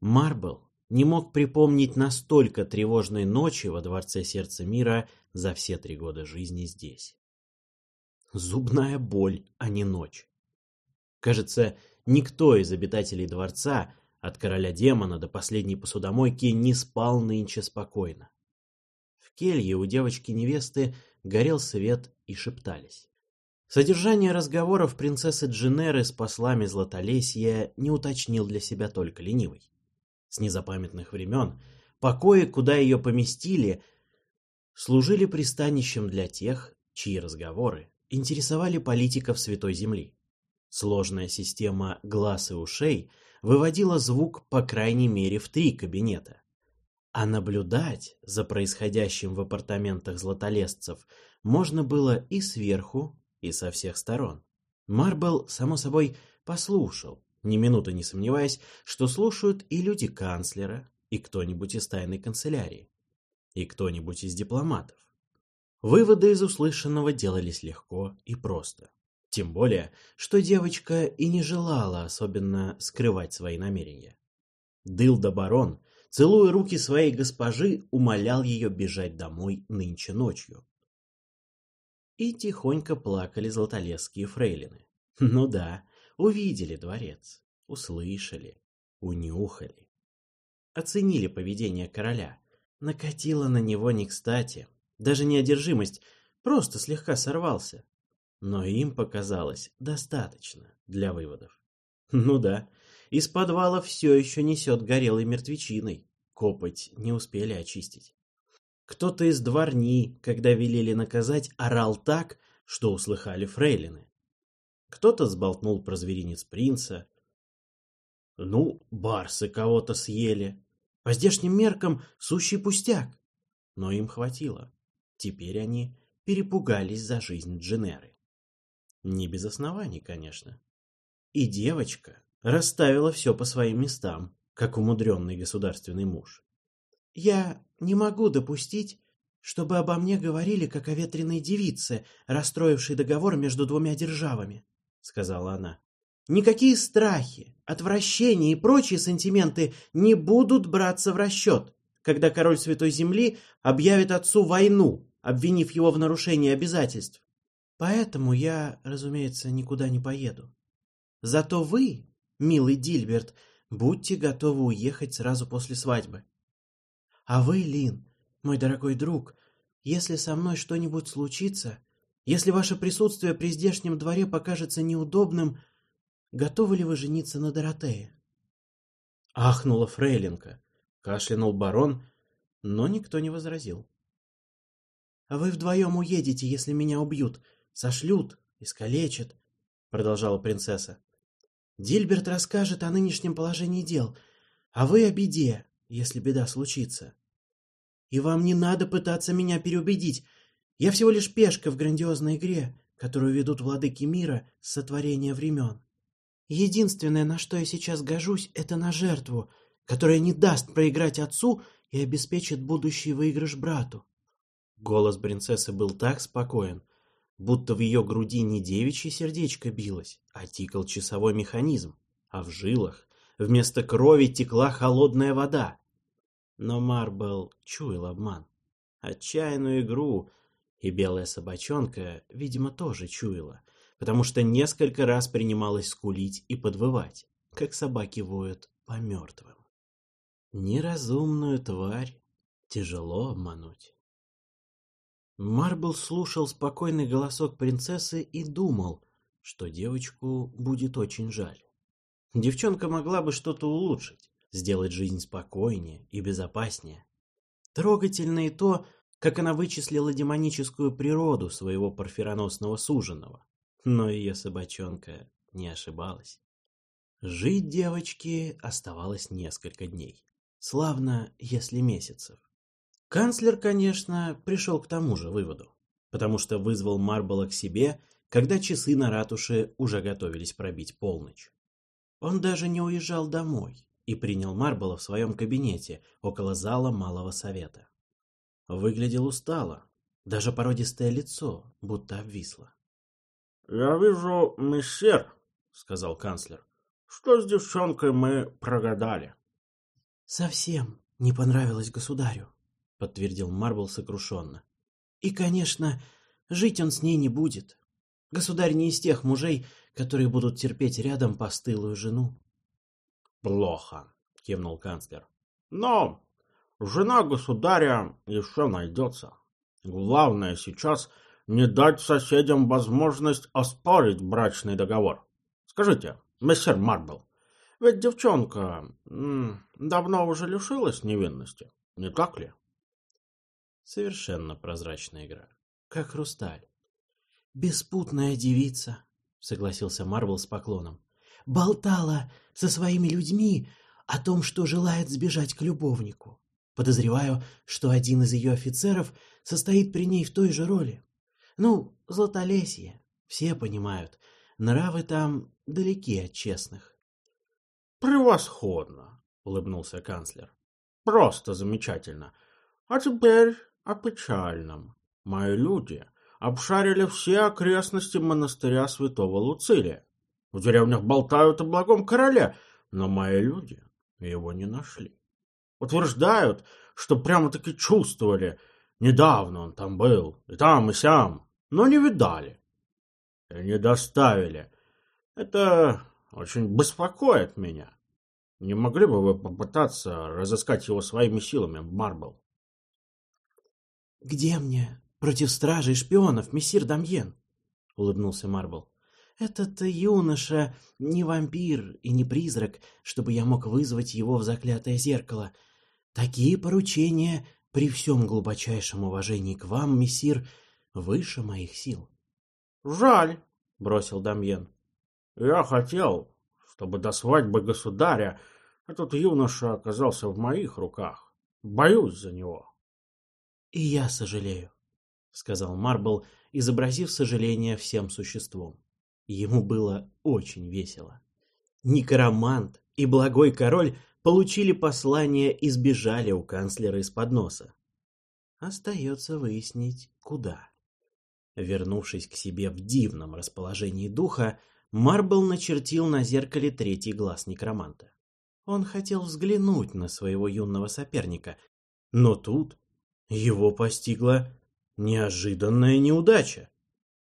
Марбл не мог припомнить настолько тревожной ночи во Дворце Сердца Мира за все три года жизни здесь. Зубная боль, а не ночь. Кажется, никто из обитателей дворца, от короля демона до последней посудомойки, не спал нынче спокойно. В келье у девочки-невесты горел свет и шептались. Содержание разговоров принцессы Дженеры с послами Златолесья не уточнил для себя только ленивый. С незапамятных времен покои, куда ее поместили, служили пристанищем для тех, чьи разговоры интересовали политиков Святой Земли. Сложная система глаз и ушей выводила звук по крайней мере в три кабинета. А наблюдать за происходящим в апартаментах златолесцев можно было и сверху, и со всех сторон. Марбл, само собой, послушал, ни минуты не сомневаясь, что слушают и люди канцлера, и кто-нибудь из тайной канцелярии, и кто-нибудь из дипломатов. Выводы из услышанного делались легко и просто. Тем более, что девочка и не желала особенно скрывать свои намерения. Дылда барон, целуя руки своей госпожи, умолял ее бежать домой нынче ночью. И тихонько плакали золотолесские фрейлины. Ну да, увидели дворец, услышали, унюхали. Оценили поведение короля. Накатило на него не кстати. Даже не одержимость, просто слегка сорвался. Но им показалось достаточно для выводов. Ну да, из подвала все еще несет горелой мертвечиной. Копоть не успели очистить. Кто-то из дворни, когда велели наказать, орал так, что услыхали фрейлины. Кто-то сболтнул про зверинец принца. Ну, барсы кого-то съели. По здешним меркам сущий пустяк. Но им хватило. Теперь они перепугались за жизнь Дженеры. Не без оснований, конечно. И девочка расставила все по своим местам, как умудренный государственный муж. «Я не могу допустить, чтобы обо мне говорили, как о ветреной девице, расстроившей договор между двумя державами», — сказала она. «Никакие страхи, отвращения и прочие сантименты не будут браться в расчет, когда король Святой Земли объявит отцу войну, обвинив его в нарушении обязательств. Поэтому я, разумеется, никуда не поеду. Зато вы, милый Дильберт, будьте готовы уехать сразу после свадьбы. А вы, Лин, мой дорогой друг, если со мной что-нибудь случится, если ваше присутствие при здешнем дворе покажется неудобным, готовы ли вы жениться на Доротее? Ахнула Фрейлинка, кашлянул барон, но никто не возразил. — А вы вдвоем уедете, если меня убьют, сошлют, искалечат, — продолжала принцесса. Дильберт расскажет о нынешнем положении дел, а вы о беде, если беда случится. И вам не надо пытаться меня переубедить. Я всего лишь пешка в грандиозной игре, которую ведут владыки мира с сотворения времен. Единственное, на что я сейчас гожусь, это на жертву, которая не даст проиграть отцу и обеспечит будущий выигрыш брату. Голос принцессы был так спокоен, будто в ее груди не девичье сердечко билось, а тикал часовой механизм, а в жилах вместо крови текла холодная вода. Но Марбл чуял обман. Отчаянную игру и белая собачонка, видимо, тоже чуяла, потому что несколько раз принималась скулить и подвывать, как собаки воют по мертвым. Неразумную тварь тяжело обмануть. Марбл слушал спокойный голосок принцессы и думал, что девочку будет очень жаль. Девчонка могла бы что-то улучшить, сделать жизнь спокойнее и безопаснее. Трогательно и то, как она вычислила демоническую природу своего парфироносного суженого. Но ее собачонка не ошибалась. Жить девочке оставалось несколько дней. Славно, если месяцев. Канцлер, конечно, пришел к тому же выводу, потому что вызвал Марбола к себе, когда часы на ратуше уже готовились пробить полночь. Он даже не уезжал домой и принял Марбола в своем кабинете около зала Малого Совета. Выглядел устало, даже породистое лицо будто обвисло. — Я вижу, мессер, — сказал канцлер, — что с девчонкой мы прогадали. Совсем не понравилось государю, подтвердил Марбл сокрушенно. И, конечно, жить он с ней не будет. Государь не из тех мужей, которые будут терпеть рядом постылую жену. Плохо, кивнул канцлер. Но жена государя еще найдется. Главное сейчас не дать соседям возможность оспорить брачный договор. Скажите, мессер Марбл, ведь девчонка давно уже лишилась невинности, не так ли? Совершенно прозрачная игра, как хрусталь. Беспутная девица, согласился Марбл с поклоном. Болтала со своими людьми о том, что желает сбежать к любовнику. Подозреваю, что один из ее офицеров состоит при ней в той же роли. Ну, Златолесье, все понимают, нравы там далеки от честных. «Превосходно!» — улыбнулся канцлер. «Просто замечательно. А теперь о печальном. Мои люди обшарили все окрестности монастыря святого Луцилия. В деревнях болтают о благом короле, но мои люди его не нашли. Утверждают, что прямо-таки чувствовали, недавно он там был, и там, и сям, но не видали. И не доставили. Это очень беспокоит меня. Не могли бы вы попытаться разыскать его своими силами, Марбл? — Где мне против стражей шпионов, мессир Дамьен? — улыбнулся Марбл. — Этот юноша не вампир и не призрак, чтобы я мог вызвать его в заклятое зеркало. Такие поручения, при всем глубочайшем уважении к вам, мессир, выше моих сил. — Жаль, — бросил Дамьен. — Я хотел, чтобы до свадьбы государя этот юноша оказался в моих руках. Боюсь за него. — И я сожалею, — сказал Марбл, изобразив сожаление всем существом. Ему было очень весело. Никаромант и благой король получили послание и сбежали у канцлера из-под носа. Остается выяснить, куда. Вернувшись к себе в дивном расположении духа, Марбл начертил на зеркале третий глаз некроманта. Он хотел взглянуть на своего юного соперника, но тут его постигла неожиданная неудача.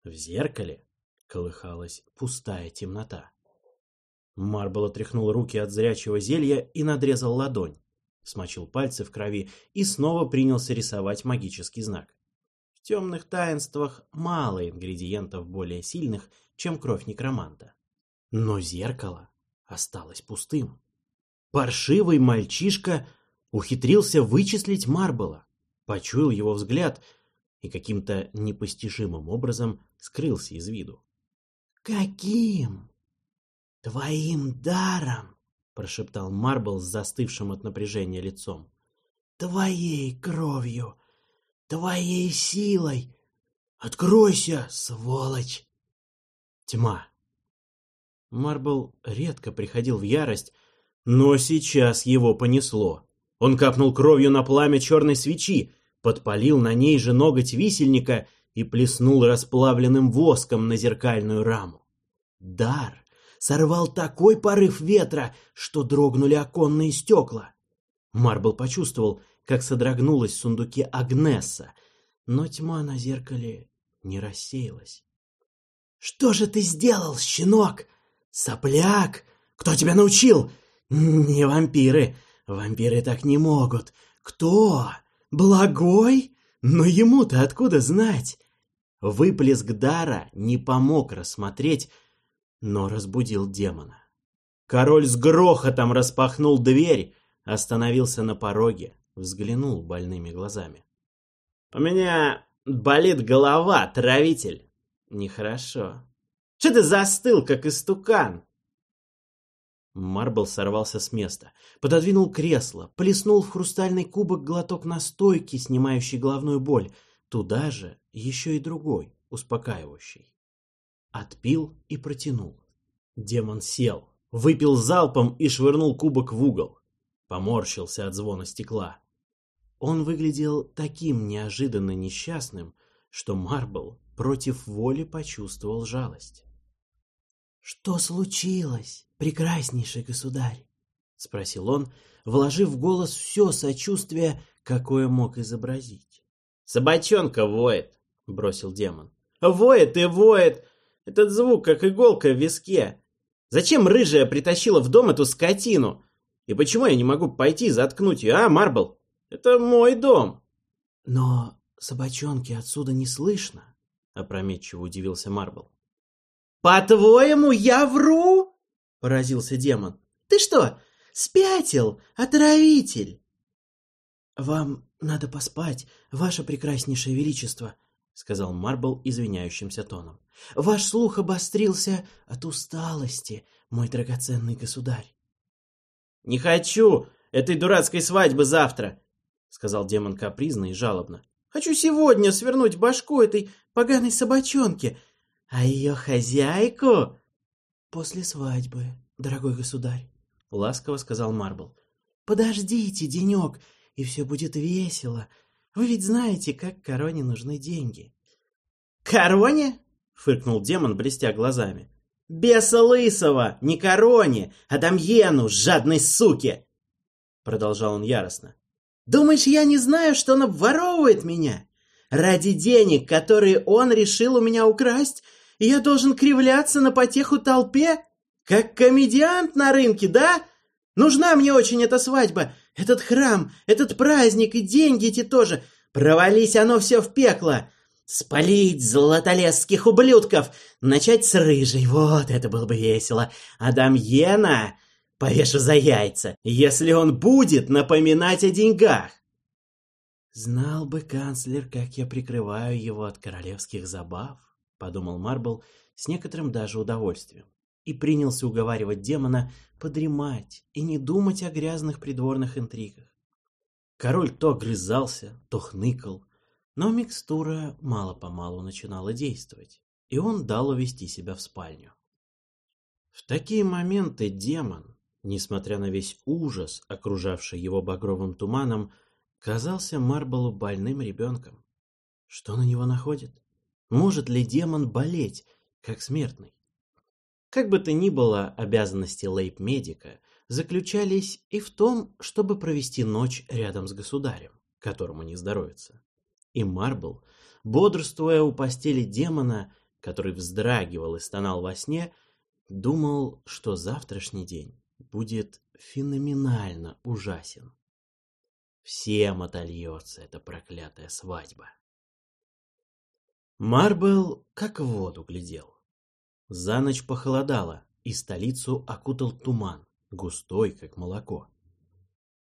В зеркале колыхалась пустая темнота. Марбл отряхнул руки от зрячего зелья и надрезал ладонь, смочил пальцы в крови и снова принялся рисовать магический знак темных таинствах мало ингредиентов более сильных, чем кровь некроманта. Но зеркало осталось пустым. Паршивый мальчишка ухитрился вычислить Марбла, почуял его взгляд и каким-то непостижимым образом скрылся из виду. «Каким? Твоим даром!» — прошептал Марбл с застывшим от напряжения лицом. «Твоей кровью!» твоей силой. Откройся, сволочь! Тьма. Марбл редко приходил в ярость, но сейчас его понесло. Он капнул кровью на пламя черной свечи, подпалил на ней же ноготь висельника и плеснул расплавленным воском на зеркальную раму. Дар сорвал такой порыв ветра, что дрогнули оконные стекла. Марбл почувствовал, как содрогнулась в сундуке Агнеса, но тьма на зеркале не рассеялась. «Что же ты сделал, щенок? Сопляк! Кто тебя научил? Не вампиры. Вампиры так не могут. Кто? Благой? Но ему-то откуда знать?» Выплеск дара не помог рассмотреть, но разбудил демона. Король с грохотом распахнул дверь, остановился на пороге, взглянул больными глазами. «У меня болит голова, травитель!» «Нехорошо. Что ты застыл, как истукан?» Марбл сорвался с места, пододвинул кресло, плеснул в хрустальный кубок глоток настойки, снимающий головную боль, туда же еще и другой, успокаивающий. Отпил и протянул. Демон сел, выпил залпом и швырнул кубок в угол. Поморщился от звона стекла. Он выглядел таким неожиданно несчастным, что Марбл против воли почувствовал жалость. «Что случилось, прекраснейший государь?» — спросил он, вложив в голос все сочувствие, какое мог изобразить. «Собачонка воет», — бросил демон. «Воет и воет! Этот звук, как иголка в виске. Зачем рыжая притащила в дом эту скотину? И почему я не могу пойти заткнуть ее, а, Марбл? Это мой дом!» «Но собачонки отсюда не слышно», — опрометчиво удивился Марбл. «По-твоему, я вру?» — поразился демон. «Ты что, спятил, отравитель?» «Вам надо поспать, ваше прекраснейшее величество», — сказал Марбл извиняющимся тоном. «Ваш слух обострился от усталости, мой драгоценный государь». «Не хочу этой дурацкой свадьбы завтра», — сказал демон капризно и жалобно. «Хочу сегодня свернуть башку этой поганой собачонке, а ее хозяйку...» «После свадьбы, дорогой государь», — ласково сказал Марбл. «Подождите денек, и все будет весело. Вы ведь знаете, как короне нужны деньги. «Короне?» — фыркнул демон, блестя глазами. «Беса лысого! Не короне, а Дамьену, жадной суке!» Продолжал он яростно. «Думаешь, я не знаю, что он обворовывает меня? Ради денег, которые он решил у меня украсть, я должен кривляться на потеху толпе? Как комедиант на рынке, да? Нужна мне очень эта свадьба, этот храм, этот праздник и деньги эти тоже. Провались оно все в пекло. Спалить золотолесских ублюдков. Начать с рыжей. Вот это было бы весело. А Дамьена повешу за яйца, если он будет напоминать о деньгах. «Знал бы канцлер, как я прикрываю его от королевских забав», — подумал Марбл с некоторым даже удовольствием и принялся уговаривать демона подремать и не думать о грязных придворных интригах. Король то огрызался, то хныкал, но микстура мало-помалу начинала действовать, и он дал увести себя в спальню. В такие моменты демон, несмотря на весь ужас, окружавший его багровым туманом, казался Марблу больным ребенком. Что на него находит? Может ли демон болеть, как смертный? Как бы то ни было, обязанности лейб-медика заключались и в том, чтобы провести ночь рядом с государем, которому не здоровится. И Марбл, бодрствуя у постели демона, который вздрагивал и стонал во сне, думал, что завтрашний день будет феноменально ужасен. Всем отольется эта проклятая свадьба. Марбл как в воду глядел. За ночь похолодало, и столицу окутал туман, густой, как молоко.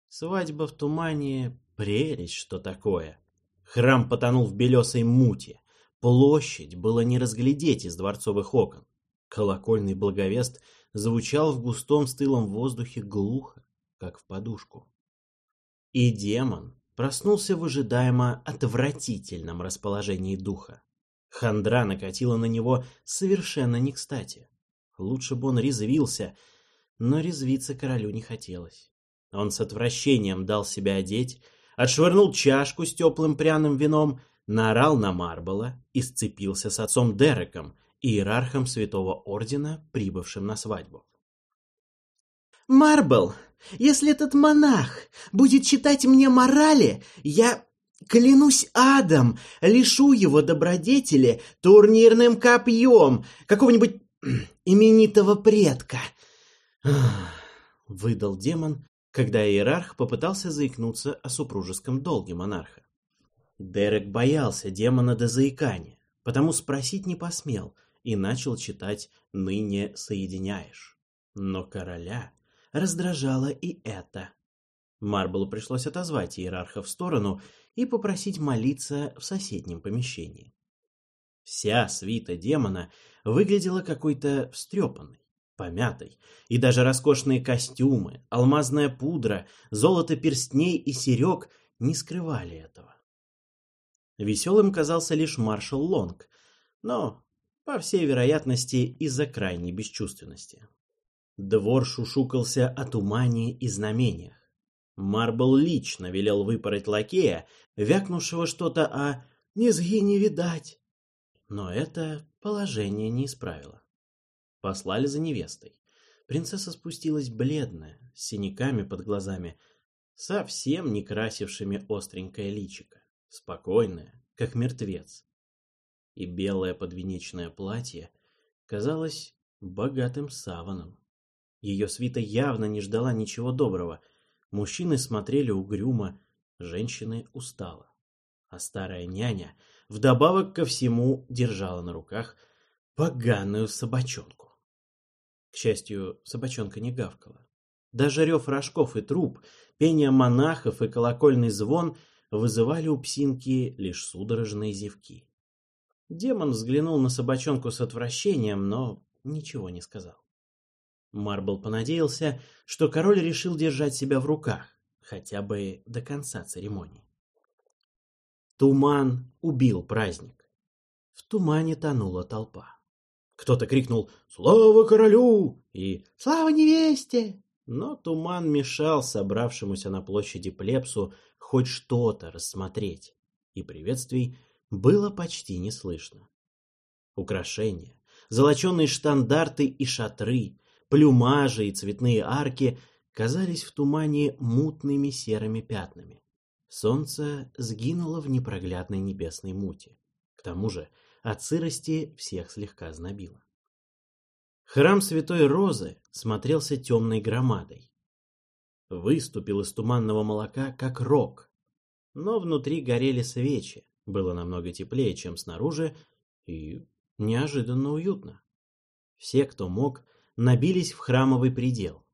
Свадьба в тумане — прелесть, что такое. Храм потонул в белесой муте. Площадь было не разглядеть из дворцовых окон. Колокольный благовест звучал в густом стылом воздухе глухо, как в подушку. И демон проснулся в ожидаемо отвратительном расположении духа. Хандра накатила на него совершенно не кстати. Лучше бы он резвился, но резвиться королю не хотелось. Он с отвращением дал себя одеть, отшвырнул чашку с теплым пряным вином, наорал на Марбола и сцепился с отцом Дереком, иерархом Святого Ордена, прибывшим на свадьбу. «Марбл, если этот монах будет читать мне морали, я Клянусь адом, лишу его добродетели турнирным копьем какого-нибудь именитого предка. Выдал демон, когда иерарх попытался заикнуться о супружеском долге монарха. Дерек боялся демона до заикания, потому спросить не посмел и начал читать «Ныне соединяешь». Но короля раздражало и это. Марблу пришлось отозвать иерарха в сторону и попросить молиться в соседнем помещении. Вся свита демона выглядела какой-то встрепанной, помятой, и даже роскошные костюмы, алмазная пудра, золото перстней и серег не скрывали этого. Веселым казался лишь маршал Лонг, но, по всей вероятности, из-за крайней бесчувственности. Двор шушукался о тумане и знамениях. Марбл лично велел выпороть лакея, вякнувшего что-то о «низги не видать». Но это положение не исправило. Послали за невестой. Принцесса спустилась бледная, с синяками под глазами, совсем не красившими остренькое личико, спокойная, как мертвец. И белое подвенечное платье казалось богатым саваном. Ее свита явно не ждала ничего доброго. Мужчины смотрели угрюмо, женщины устало. А старая няня вдобавок ко всему держала на руках поганую собачонку. К счастью, собачонка не гавкала. Даже рев рожков и труб, пение монахов и колокольный звон вызывали у псинки лишь судорожные зевки. Демон взглянул на собачонку с отвращением, но ничего не сказал. Марбл понадеялся, что король решил держать себя в руках, хотя бы до конца церемонии. Туман убил праздник. В тумане тонула толпа. Кто-то крикнул «Слава королю!» и «Слава невесте!» Но туман мешал собравшемуся на площади плебсу хоть что-то рассмотреть, и приветствий было почти не слышно. Украшения, золоченые штандарты и шатры, плюмажи и цветные арки казались в тумане мутными серыми пятнами. Солнце сгинуло в непроглядной небесной мути. К тому же от сырости всех слегка знобило. Храм Святой Розы смотрелся темной громадой. Выступил из туманного молока, как рог. Но внутри горели свечи, было намного теплее, чем снаружи, и неожиданно уютно. Все, кто мог, набились в храмовый предел.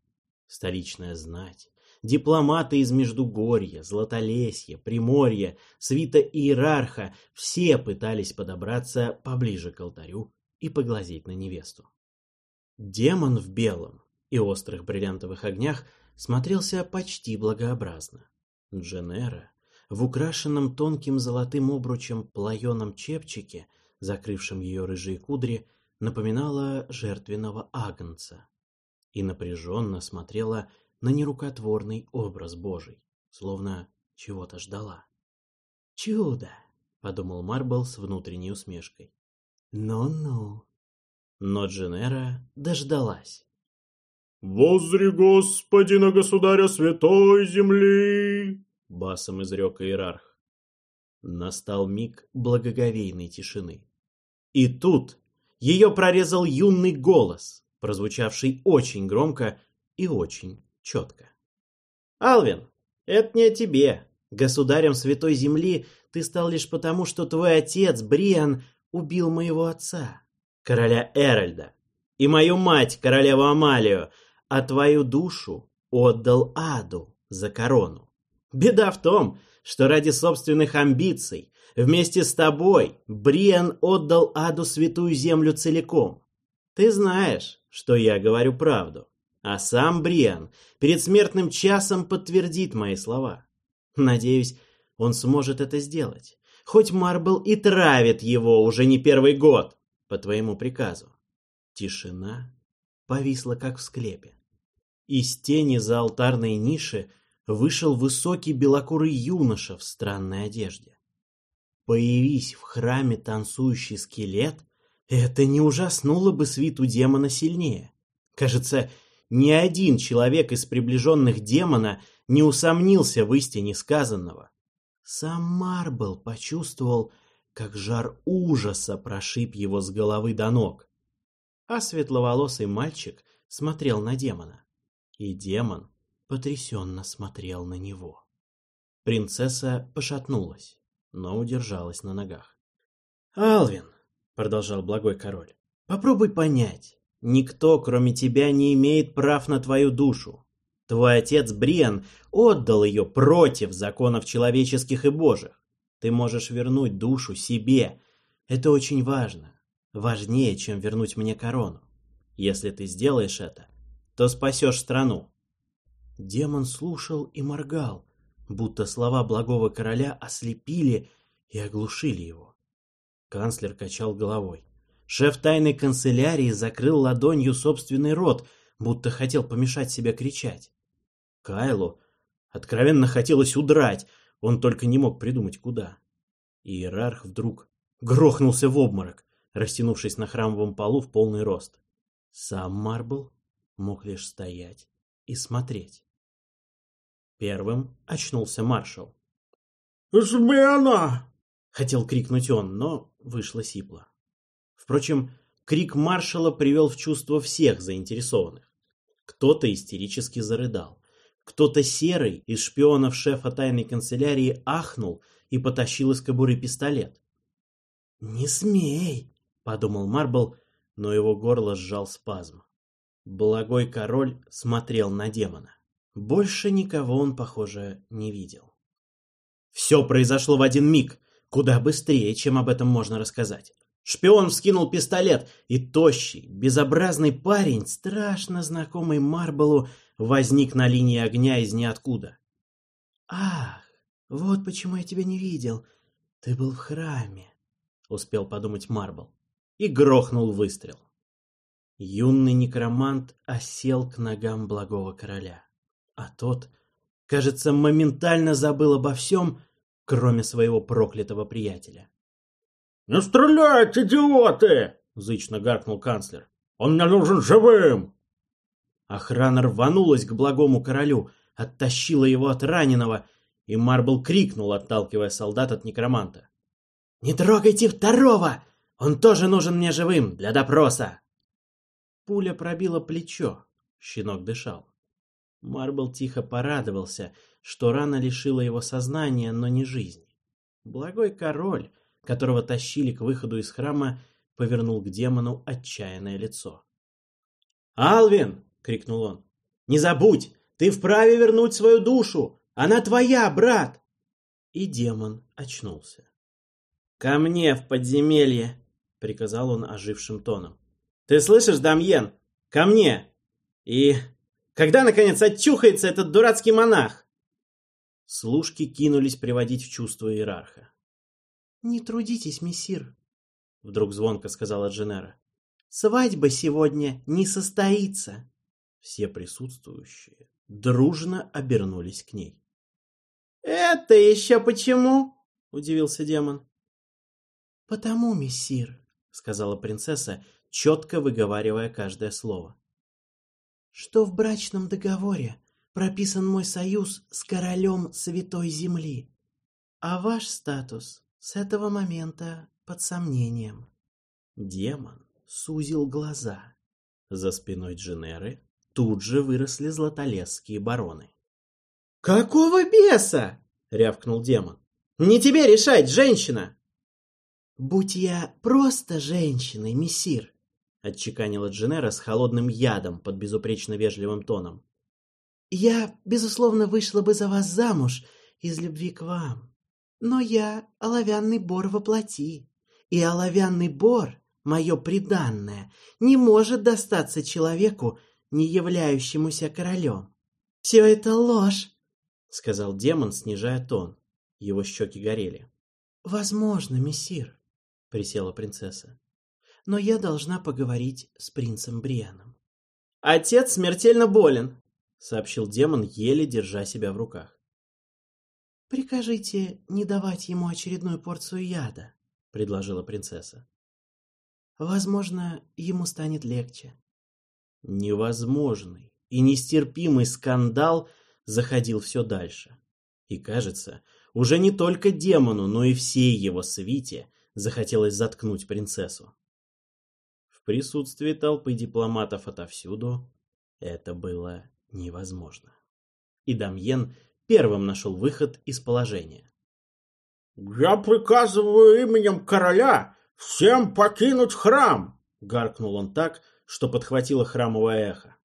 Столичная знать, дипломаты из Междугорья, Златолесья, Приморья, свита иерарха — все пытались подобраться поближе к алтарю и поглазеть на невесту. Демон в белом и острых бриллиантовых огнях смотрелся почти благообразно. Дженера в украшенном тонким золотым обручем плаеном чепчике, закрывшем ее рыжие кудри, напоминала жертвенного агнца и напряженно смотрела на нерукотворный образ Божий, словно чего-то ждала. «Чудо!» — подумал Марбл с внутренней усмешкой. «Ну-ну!» Но Дженера дождалась. «Возри господина государя святой земли!» — басом изрек иерарх. Настал миг благоговейной тишины. И тут ее прорезал юный голос, прозвучавший очень громко и очень четко. «Алвин, это не о тебе. Государем Святой Земли ты стал лишь потому, что твой отец, Бриан, убил моего отца, короля Эральда, и мою мать, королеву Амалию, а твою душу отдал аду за корону. Беда в том, что ради собственных амбиций вместе с тобой Бриан отдал аду святую землю целиком. Ты знаешь, что я говорю правду, а сам Бриан перед смертным часом подтвердит мои слова. Надеюсь, он сможет это сделать, хоть Марбл и травит его уже не первый год по твоему приказу. Тишина повисла, как в склепе. Из тени за алтарной ниши вышел высокий белокурый юноша в странной одежде. Появись в храме танцующий скелет, это не ужаснуло бы свиту демона сильнее. Кажется, ни один человек из приближенных демона не усомнился в истине сказанного. Сам Марбл почувствовал, как жар ужаса прошиб его с головы до ног. А светловолосый мальчик смотрел на демона. И демон потрясенно смотрел на него. Принцесса пошатнулась, но удержалась на ногах. «Алвин», — продолжал благой король, — «попробуй понять. Никто, кроме тебя, не имеет прав на твою душу. Твой отец Бриан отдал ее против законов человеческих и божьих. Ты можешь вернуть душу себе. Это очень важно. Важнее, чем вернуть мне корону. Если ты сделаешь это, то спасешь страну. Демон слушал и моргал, будто слова благого короля ослепили и оглушили его. Канцлер качал головой. Шеф тайной канцелярии закрыл ладонью собственный рот, будто хотел помешать себе кричать. Кайлу откровенно хотелось удрать, он только не мог придумать куда. Иерарх вдруг грохнулся в обморок, растянувшись на храмовом полу в полный рост. Сам Марбл мог лишь стоять и смотреть. Первым очнулся маршал. «Измена!» — хотел крикнуть он, но вышло сипло. Впрочем, крик маршала привел в чувство всех заинтересованных. Кто-то истерически зарыдал. Кто-то серый из шпионов шефа тайной канцелярии ахнул и потащил из кобуры пистолет. «Не смей!» — подумал Марбл, но его горло сжал спазм. Благой король смотрел на демона. Больше никого он, похоже, не видел. Все произошло в один миг, куда быстрее, чем об этом можно рассказать. Шпион вскинул пистолет, и тощий, безобразный парень, страшно знакомый Марблу, возник на линии огня из ниоткуда. «Ах, вот почему я тебя не видел. Ты был в храме», — успел подумать Марбл. И грохнул выстрел. Юный некромант осел к ногам благого короля. А тот, кажется, моментально забыл обо всем, кроме своего проклятого приятеля. «Не стреляйте, идиоты!» — зычно гаркнул канцлер. «Он мне нужен живым!» Охрана рванулась к благому королю, оттащила его от раненого, и Марбл крикнул, отталкивая солдат от некроманта. «Не трогайте второго! Он тоже нужен мне живым для допроса!» Пуля пробила плечо. Щенок дышал. Марбл тихо порадовался, что рана лишила его сознания, но не жизни. Благой король, которого тащили к выходу из храма, повернул к демону отчаянное лицо. «Алвин!» — крикнул он. «Не забудь! Ты вправе вернуть свою душу! Она твоя, брат!» И демон очнулся. «Ко мне в подземелье!» — приказал он ожившим тоном. «Ты слышишь, Дамьен? Ко мне! И когда, наконец, отчухается этот дурацкий монах?» Служки кинулись приводить в чувство иерарха. «Не трудитесь, мессир», — вдруг звонко сказала Дженера. «Свадьба сегодня не состоится». Все присутствующие дружно обернулись к ней. «Это еще почему?» — удивился демон. «Потому, мессир», — сказала принцесса, четко выговаривая каждое слово что в брачном договоре прописан мой союз с королем Святой Земли, а ваш статус с этого момента под сомнением. Демон сузил глаза. За спиной Дженеры тут же выросли златолесские бароны. «Какого беса?» — рявкнул демон. «Не тебе решать, женщина!» «Будь я просто женщиной, мессир, отчеканила Дженера с холодным ядом под безупречно вежливым тоном. «Я, безусловно, вышла бы за вас замуж из любви к вам. Но я оловянный бор воплоти, и оловянный бор, мое преданное, не может достаться человеку, не являющемуся королем. Все это ложь!» — сказал демон, снижая тон. Его щеки горели. «Возможно, мессир», — присела принцесса но я должна поговорить с принцем Брианом. «Отец смертельно болен», — сообщил демон, еле держа себя в руках. «Прикажите не давать ему очередную порцию яда», — предложила принцесса. «Возможно, ему станет легче». Невозможный и нестерпимый скандал заходил все дальше. И, кажется, уже не только демону, но и всей его свите захотелось заткнуть принцессу присутствии толпы дипломатов отовсюду это было невозможно. И Дамьен первым нашел выход из положения. «Я приказываю именем короля всем покинуть храм!» — гаркнул он так, что подхватило храмовое эхо.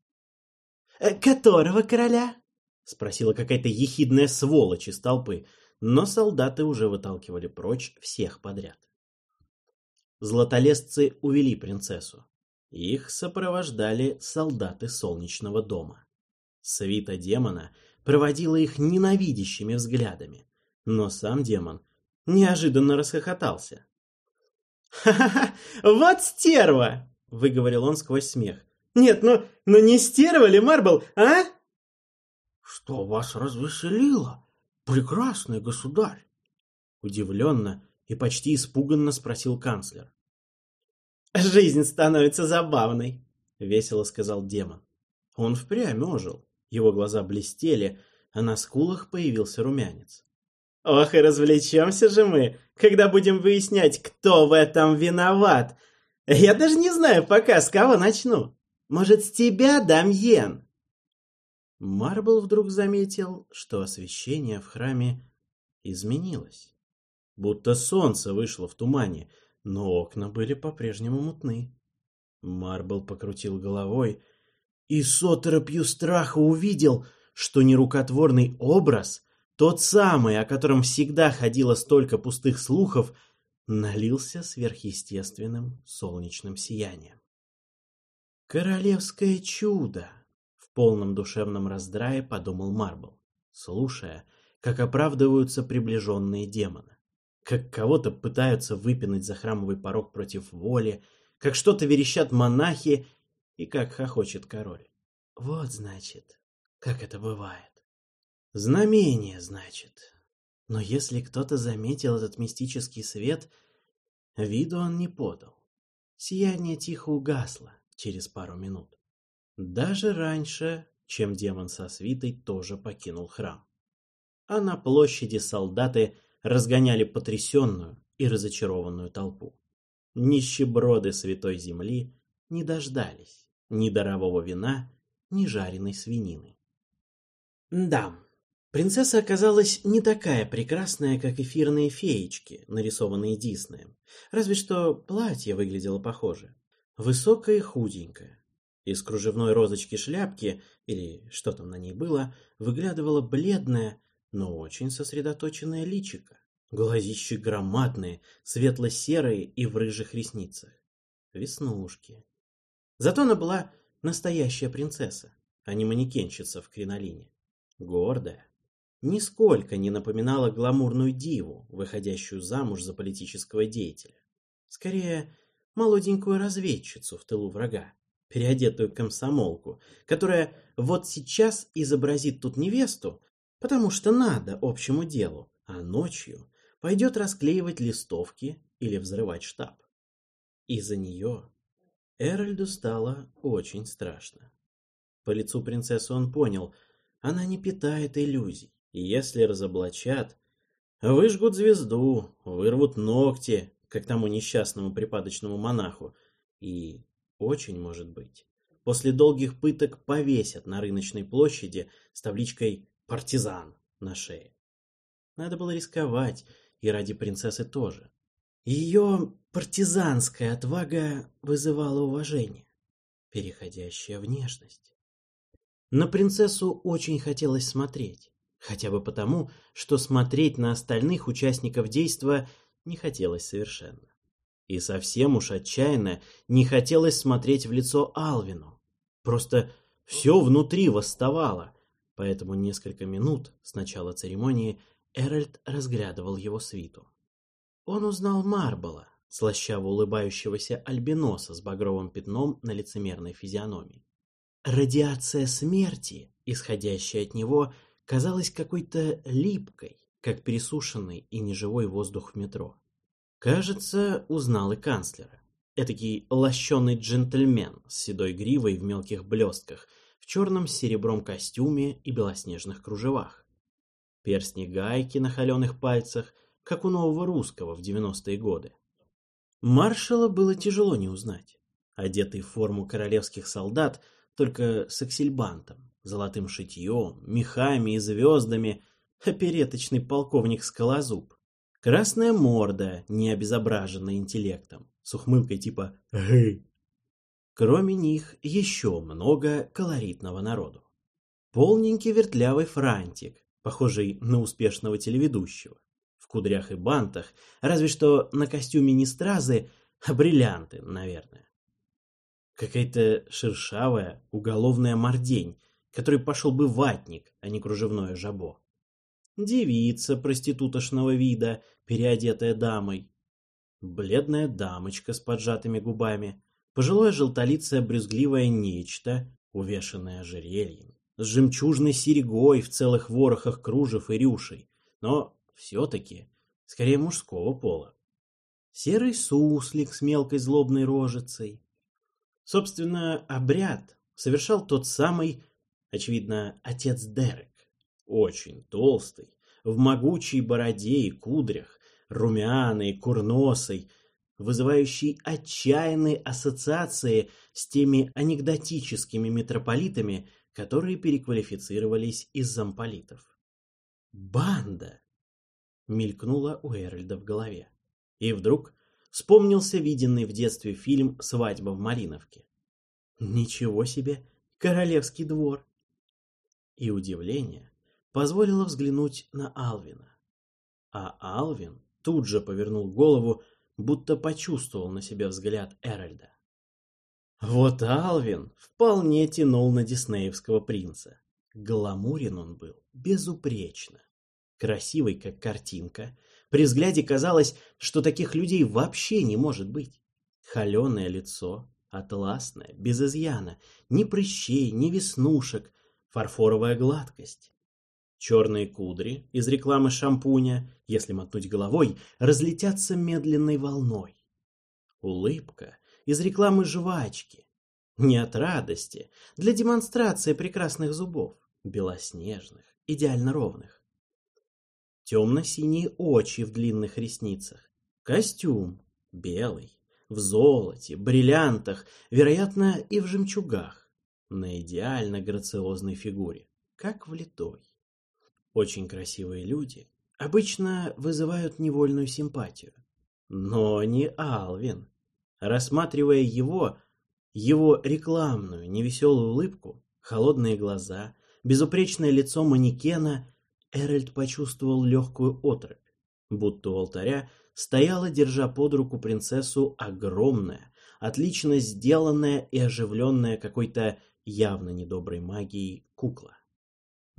«Э, «Которого короля?» — спросила какая-то ехидная сволочь из толпы, но солдаты уже выталкивали прочь всех подряд. Златолесцы увели принцессу. Их сопровождали солдаты Солнечного дома. Свита демона проводила их ненавидящими взглядами, но сам демон неожиданно расхохотался. «Ха-ха-ха! Вот стерва!» — выговорил он сквозь смех. «Нет, ну, ну не стерва ли, Марбл, а?» «Что вас развеселило, прекрасный государь?» Удивленно и почти испуганно спросил канцлер. «Жизнь становится забавной», — весело сказал демон. Он впрямь ожил. Его глаза блестели, а на скулах появился румянец. «Ох, и развлечемся же мы, когда будем выяснять, кто в этом виноват. Я даже не знаю пока, с кого начну. Может, с тебя, Дамьен?» Марбл вдруг заметил, что освещение в храме изменилось. Будто солнце вышло в тумане, но окна были по-прежнему мутны. Марбл покрутил головой и с оторопью страха увидел, что нерукотворный образ, тот самый, о котором всегда ходило столько пустых слухов, налился сверхъестественным солнечным сиянием. «Королевское чудо!» — в полном душевном раздрае подумал Марбл, слушая, как оправдываются приближенные демоны, как кого-то пытаются выпинать за храмовый порог против воли, как что-то верещат монахи и как хохочет король. Вот, значит, как это бывает. Знамение, значит. Но если кто-то заметил этот мистический свет, виду он не подал. Сияние тихо угасло через пару минут. Даже раньше, чем демон со свитой тоже покинул храм. А на площади солдаты разгоняли потрясенную и разочарованную толпу нищеброды святой земли не дождались ни дарового вина, ни жареной свинины. Да, принцесса оказалась не такая прекрасная, как эфирные феечки, нарисованные Диснеем, разве что платье выглядело похоже. Высокое и худенькое. Из кружевной розочки шляпки, или что там на ней было, выглядывало бледное, но очень сосредоточенное личико. Глазищи громадные, светло-серые и в рыжих ресницах. Веснушки. Зато она была настоящая принцесса, а не манекенщица в кринолине. Гордая. Нисколько не напоминала гламурную диву, выходящую замуж за политического деятеля. Скорее, молоденькую разведчицу в тылу врага, переодетую комсомолку, которая вот сейчас изобразит тут невесту, потому что надо общему делу, а ночью пойдет расклеивать листовки или взрывать штаб. Из-за нее Эральду стало очень страшно. По лицу принцессы он понял, она не питает иллюзий, и если разоблачат, выжгут звезду, вырвут ногти, как тому несчастному припадочному монаху, и, очень может быть, после долгих пыток повесят на рыночной площади с табличкой «Партизан» на шее. Надо было рисковать и ради принцессы тоже. Ее партизанская отвага вызывала уважение, переходящая в нежность. На принцессу очень хотелось смотреть, хотя бы потому, что смотреть на остальных участников действа не хотелось совершенно. И совсем уж отчаянно не хотелось смотреть в лицо Алвину. Просто все внутри восставало, поэтому несколько минут с начала церемонии Эральд разглядывал его свиту. Он узнал Марбола, слащаво улыбающегося альбиноса с багровым пятном на лицемерной физиономии. Радиация смерти, исходящая от него, казалась какой-то липкой, как пересушенный и неживой воздух в метро. Кажется, узнал и канцлера. Этакий лощеный джентльмен с седой гривой в мелких блестках, черном с серебром костюме и белоснежных кружевах перстни-гайки на холеных пальцах, как у нового русского в 90-е годы. Маршала было тяжело не узнать. Одетый в форму королевских солдат, только с аксельбантом, золотым шитьем, мехами и звездами, опереточный полковник Скалозуб. Красная морда, не обезображенная интеллектом, с ухмылкой типа «Гы». Кроме них еще много колоритного народу. Полненький вертлявый франтик, похожий на успешного телеведущего. В кудрях и бантах, разве что на костюме не стразы, а бриллианты, наверное. Какая-то шершавая, уголовная мордень, который пошел бы ватник, а не кружевное жабо. Девица проститутошного вида, переодетая дамой. Бледная дамочка с поджатыми губами. Пожилое желтолицее брюзгливое нечто, увешанное ожерельем с жемчужной серьгой в целых ворохах кружев и рюшей, но все-таки скорее мужского пола. Серый суслик с мелкой злобной рожицей. Собственно, обряд, совершал тот самый, очевидно, отец Дерек. Очень толстый, в могучей бороде и кудрях, румяный, курносый, вызывающий отчаянные ассоциации с теми анекдотическими митрополитами, которые переквалифицировались из замполитов. «Банда!» — мелькнула у Эральда в голове. И вдруг вспомнился виденный в детстве фильм «Свадьба в Малиновке». Ничего себе! Королевский двор! И удивление позволило взглянуть на Алвина. А Алвин тут же повернул голову, будто почувствовал на себе взгляд Эральда. Вот Алвин вполне тянул на диснеевского принца. Гламурен он был безупречно. Красивый, как картинка. При взгляде казалось, что таких людей вообще не может быть. Холеное лицо, атласное, без изъяна, ни прыщей, ни веснушек, фарфоровая гладкость. Черные кудри из рекламы шампуня, если мотнуть головой, разлетятся медленной волной. Улыбка из рекламы жвачки. Не от радости, для демонстрации прекрасных зубов, белоснежных, идеально ровных. Темно-синие очи в длинных ресницах. Костюм белый, в золоте, бриллиантах, вероятно, и в жемчугах, на идеально грациозной фигуре, как влитой. Очень красивые люди обычно вызывают невольную симпатию. Но не Алвин. Рассматривая его, его рекламную, невеселую улыбку, холодные глаза, безупречное лицо манекена, Эральд почувствовал легкую отрыбь, будто у алтаря стояла, держа под руку принцессу, огромная, отлично сделанная и оживленная какой-то явно недоброй магией кукла.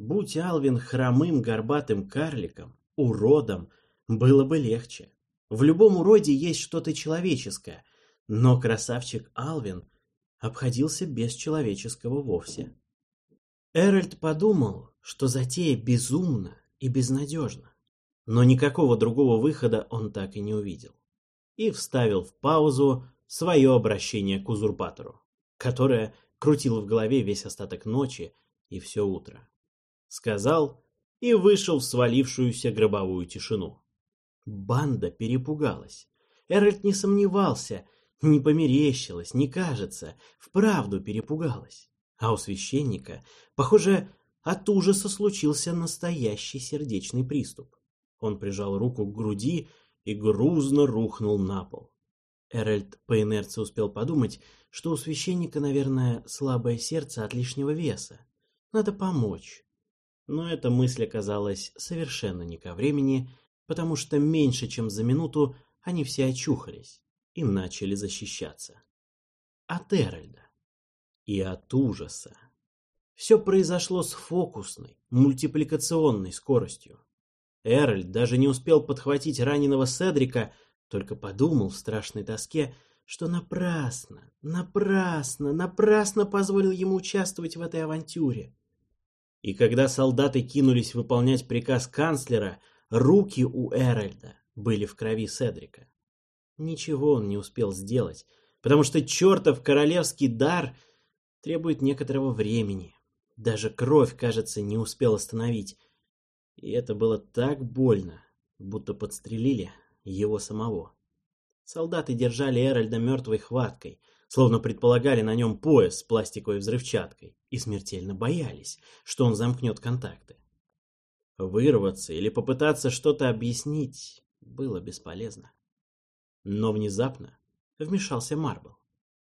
Будь Алвин хромым горбатым карликом, уродом, было бы легче. В любом уроде есть что-то человеческое, но красавчик Алвин обходился без человеческого вовсе. Эральд подумал, что затея безумна и безнадежна, но никакого другого выхода он так и не увидел. И вставил в паузу свое обращение к узурпатору, которое крутило в голове весь остаток ночи и все утро сказал и вышел в свалившуюся гробовую тишину. Банда перепугалась. Эральд не сомневался, не померещилась, не кажется, вправду перепугалась. А у священника, похоже, от ужаса случился настоящий сердечный приступ. Он прижал руку к груди и грузно рухнул на пол. Эральд по инерции успел подумать, что у священника, наверное, слабое сердце от лишнего веса. Надо помочь. Но эта мысль оказалась совершенно не ко времени, потому что меньше чем за минуту они все очухались и начали защищаться. От Эральда и от ужаса. Все произошло с фокусной, мультипликационной скоростью. Эральд даже не успел подхватить раненого Седрика, только подумал в страшной тоске, что напрасно, напрасно, напрасно позволил ему участвовать в этой авантюре. И когда солдаты кинулись выполнять приказ канцлера, руки у Эральда были в крови Седрика. Ничего он не успел сделать, потому что чертов королевский дар требует некоторого времени. Даже кровь, кажется, не успел остановить. И это было так больно, будто подстрелили его самого. Солдаты держали Эральда мертвой хваткой, словно предполагали на нем пояс с пластиковой взрывчаткой и смертельно боялись, что он замкнет контакты. Вырваться или попытаться что-то объяснить было бесполезно. Но внезапно вмешался Марбл,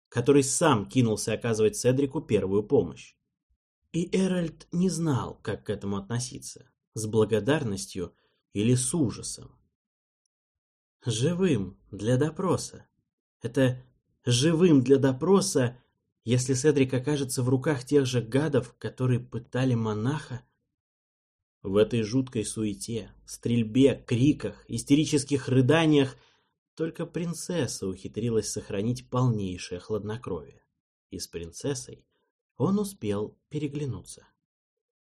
который сам кинулся оказывать Седрику первую помощь. И Эральд не знал, как к этому относиться, с благодарностью или с ужасом. Живым для допроса. Это живым для допроса, если Седрик окажется в руках тех же гадов, которые пытали монаха? В этой жуткой суете, стрельбе, криках, истерических рыданиях только принцесса ухитрилась сохранить полнейшее хладнокровие. И с принцессой он успел переглянуться.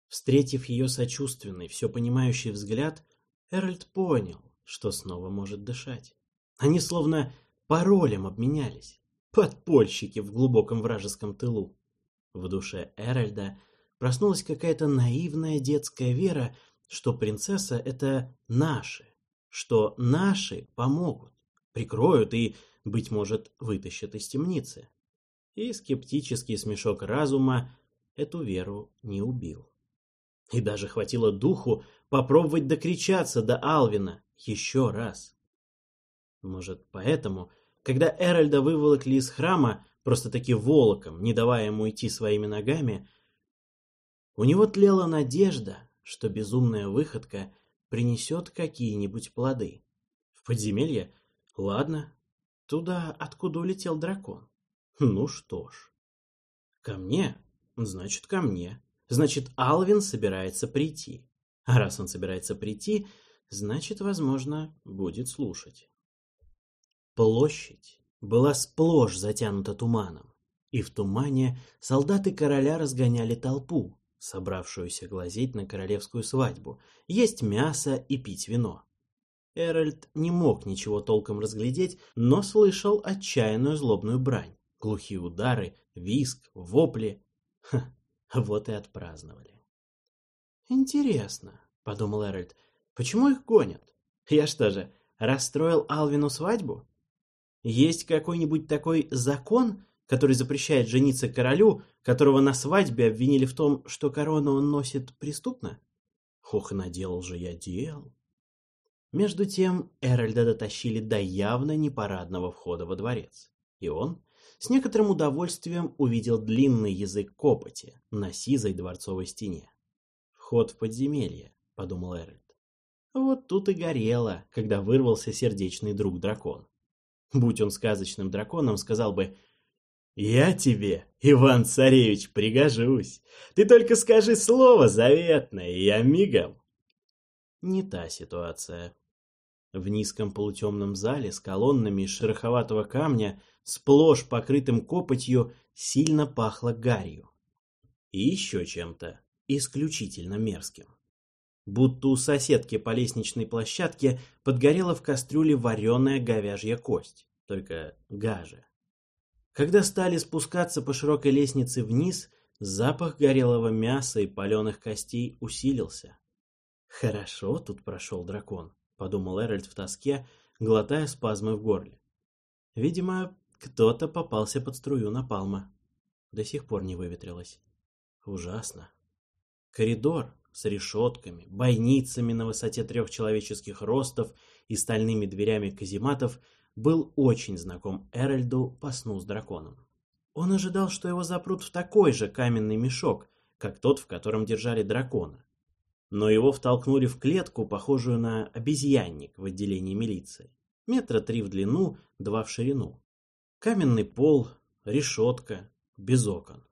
Встретив ее сочувственный, все понимающий взгляд, Эральд понял, что снова может дышать. Они словно паролем обменялись подпольщики в глубоком вражеском тылу. В душе Эральда проснулась какая-то наивная детская вера, что принцесса — это наши, что наши помогут, прикроют и, быть может, вытащат из темницы. И скептический смешок разума эту веру не убил. И даже хватило духу попробовать докричаться до Алвина еще раз. Может, поэтому, когда Эральда выволокли из храма просто-таки волоком, не давая ему идти своими ногами, у него тлела надежда, что безумная выходка принесет какие-нибудь плоды. В подземелье? Ладно. Туда, откуда улетел дракон. Ну что ж. Ко мне? Значит, ко мне. Значит, Алвин собирается прийти. А раз он собирается прийти, значит, возможно, будет слушать. Площадь была сплошь затянута туманом, и в тумане солдаты короля разгоняли толпу, собравшуюся глазеть на королевскую свадьбу, есть мясо и пить вино. Эральд не мог ничего толком разглядеть, но слышал отчаянную злобную брань, глухие удары, виск, вопли. Ха, вот и отпраздновали. «Интересно», — подумал Эральд, — «почему их гонят? Я что же, расстроил Алвину свадьбу? Есть какой-нибудь такой закон, который запрещает жениться королю, которого на свадьбе обвинили в том, что корону он носит преступно? Ох, наделал же я дел. Между тем Эральда дотащили до явно непарадного входа во дворец, и он с некоторым удовольствием увидел длинный язык копоти на сизой дворцовой стене. «Вход в подземелье», — подумал Эральд. Вот тут и горело, когда вырвался сердечный друг-дракон. Будь он сказочным драконом, сказал бы «Я тебе, Иван-царевич, пригожусь. Ты только скажи слово заветное, и я мигом». Не та ситуация. В низком полутемном зале с колоннами из шероховатого камня, сплошь покрытым копотью, сильно пахло гарью. И еще чем-то исключительно мерзким. Будто у соседки по лестничной площадке подгорела в кастрюле вареная говяжья кость, только гаже. Когда стали спускаться по широкой лестнице вниз, запах горелого мяса и паленых костей усилился. Хорошо тут прошел дракон подумал Эральд в тоске, глотая спазмы в горле. Видимо, кто-то попался под струю напалма. До сих пор не выветрилось. Ужасно. Коридор с решетками, бойницами на высоте трех человеческих ростов и стальными дверями казематов был очень знаком Эральду по сну с драконом. Он ожидал, что его запрут в такой же каменный мешок, как тот, в котором держали дракона но его втолкнули в клетку, похожую на обезьянник в отделении милиции. Метра три в длину, два в ширину. Каменный пол, решетка, без окон.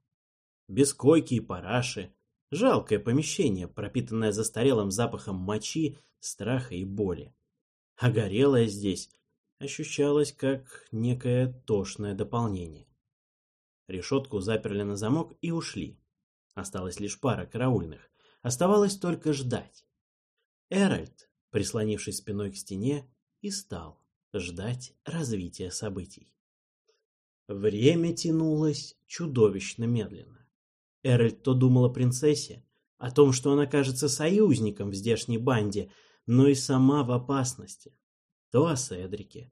Без койки и параши. Жалкое помещение, пропитанное застарелым запахом мочи, страха и боли. А горелое здесь ощущалось как некое тошное дополнение. Решетку заперли на замок и ушли. Осталась лишь пара караульных. Оставалось только ждать. Эральд, прислонившись спиной к стене, и стал ждать развития событий. Время тянулось чудовищно медленно. Эральд то думал о принцессе, о том, что она кажется союзником в здешней банде, но и сама в опасности. То о Седрике,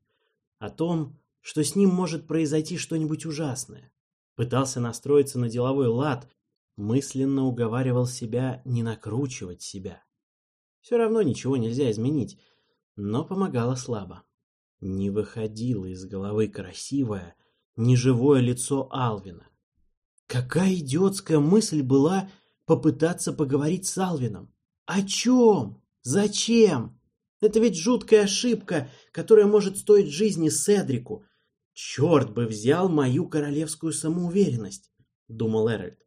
о том, что с ним может произойти что-нибудь ужасное. Пытался настроиться на деловой лад, мысленно уговаривал себя не накручивать себя. Все равно ничего нельзя изменить, но помогало слабо. Не выходило из головы красивое, неживое лицо Алвина. Какая идиотская мысль была попытаться поговорить с Алвином? О чем? Зачем? Это ведь жуткая ошибка, которая может стоить жизни Седрику. Черт бы взял мою королевскую самоуверенность, думал Эральд.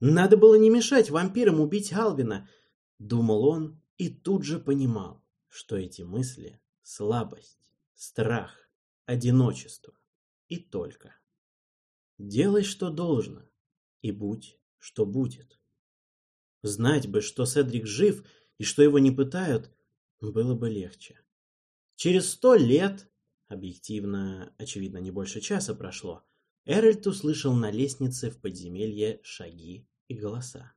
Надо было не мешать вампирам убить Алвина, думал он и тут же понимал, что эти мысли — слабость, страх, одиночество и только. Делай, что должно, и будь, что будет. Знать бы, что Седрик жив и что его не пытают, было бы легче. Через сто лет, объективно, очевидно, не больше часа прошло, Эральд услышал на лестнице в подземелье шаги и голоса.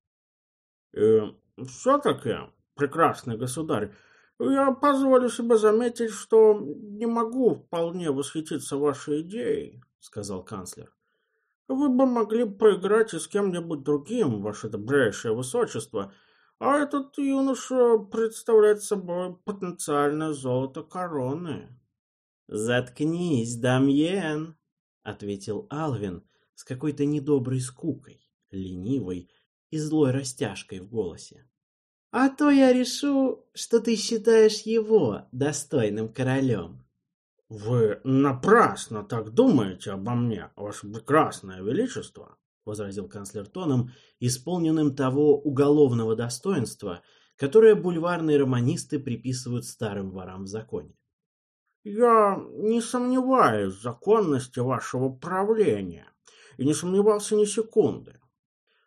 «Э, «Все-таки, прекрасный государь, я позволю себе заметить, что не могу вполне восхититься вашей идеей», — сказал канцлер. «Вы бы могли поиграть и с кем-нибудь другим, ваше добрейшее высочество, а этот юноша представляет собой потенциальное золото короны». «Заткнись, Дамьен!» — ответил Алвин с какой-то недоброй скукой, ленивой и злой растяжкой в голосе. «А то я решу, что ты считаешь его достойным королем». «Вы напрасно так думаете обо мне, ваше прекрасное величество!» — возразил канцлер тоном, исполненным того уголовного достоинства, которое бульварные романисты приписывают старым ворам в законе. Я не сомневаюсь в законности вашего правления и не сомневался ни секунды.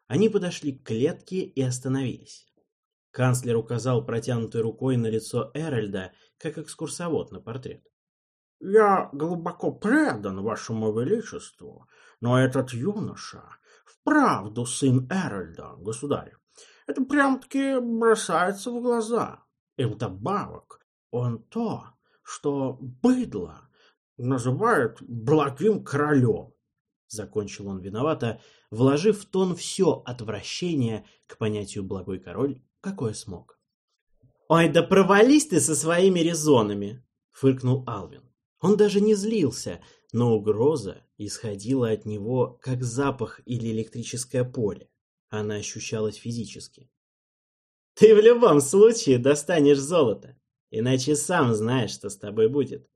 Они подошли к клетке и остановились. Канцлер указал протянутой рукой на лицо Эральда, как экскурсовод на портрет. «Я глубоко предан вашему величеству, но этот юноша вправду сын Эральда, государь. Это прям-таки бросается в глаза. И вдобавок он то, что быдло называют благим королем. Закончил он виновато, вложив в тон все отвращение к понятию «благой король», какое смог. «Ой, да провались ты со своими резонами!» — фыркнул Алвин. Он даже не злился, но угроза исходила от него, как запах или электрическое поле. Она ощущалась физически. «Ты в любом случае достанешь золото. Иначе сам знаешь, что с тобой будет.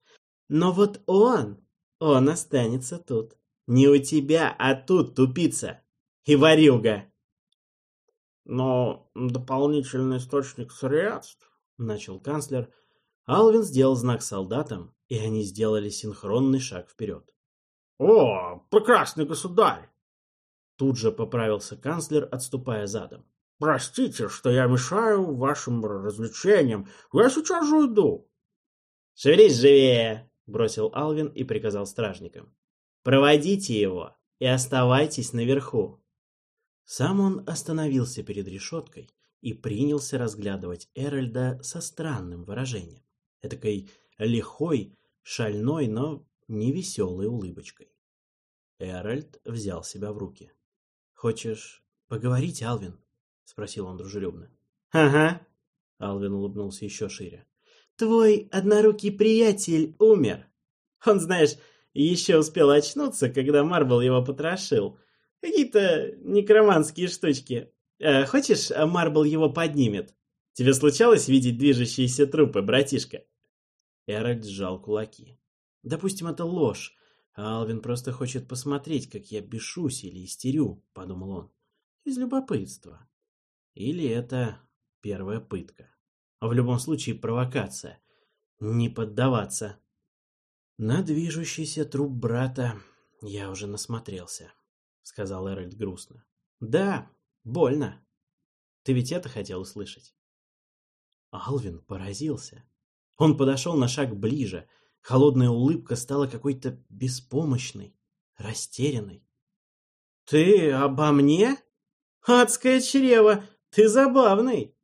Но вот он, он останется тут. Не у тебя, а тут, тупица. И ворюга. Но дополнительный источник средств, начал канцлер. Алвин сделал знак солдатам, и они сделали синхронный шаг вперед. О, прекрасный государь! Тут же поправился канцлер, отступая задом. Простите, что я мешаю вашим развлечениям. Я сейчас же уйду. Шевелись живее, бросил Алвин и приказал стражникам. Проводите его и оставайтесь наверху. Сам он остановился перед решеткой и принялся разглядывать Эральда со странным выражением. Этакой лихой, шальной, но не веселой улыбочкой. Эральд взял себя в руки. «Хочешь поговорить, Алвин?» — спросил он дружелюбно. «Ага», — Алвин улыбнулся еще шире. «Твой однорукий приятель умер. Он, знаешь, еще успел очнуться, когда Марвел его потрошил. Какие-то некроманские штучки. Э, хочешь, Марбл его поднимет? Тебе случалось видеть движущиеся трупы, братишка?» Эральд сжал кулаки. «Допустим, это ложь. Алвин просто хочет посмотреть, как я бешусь или истерю», — подумал он. «Из любопытства». Или это первая пытка. В любом случае провокация. Не поддаваться. На движущийся труп брата я уже насмотрелся, сказал Эральд грустно. Да, больно. Ты ведь это хотел услышать? Алвин поразился. Он подошел на шаг ближе. Холодная улыбка стала какой-то беспомощной, растерянной. «Ты обо мне? Адское чрево! Ты забавный.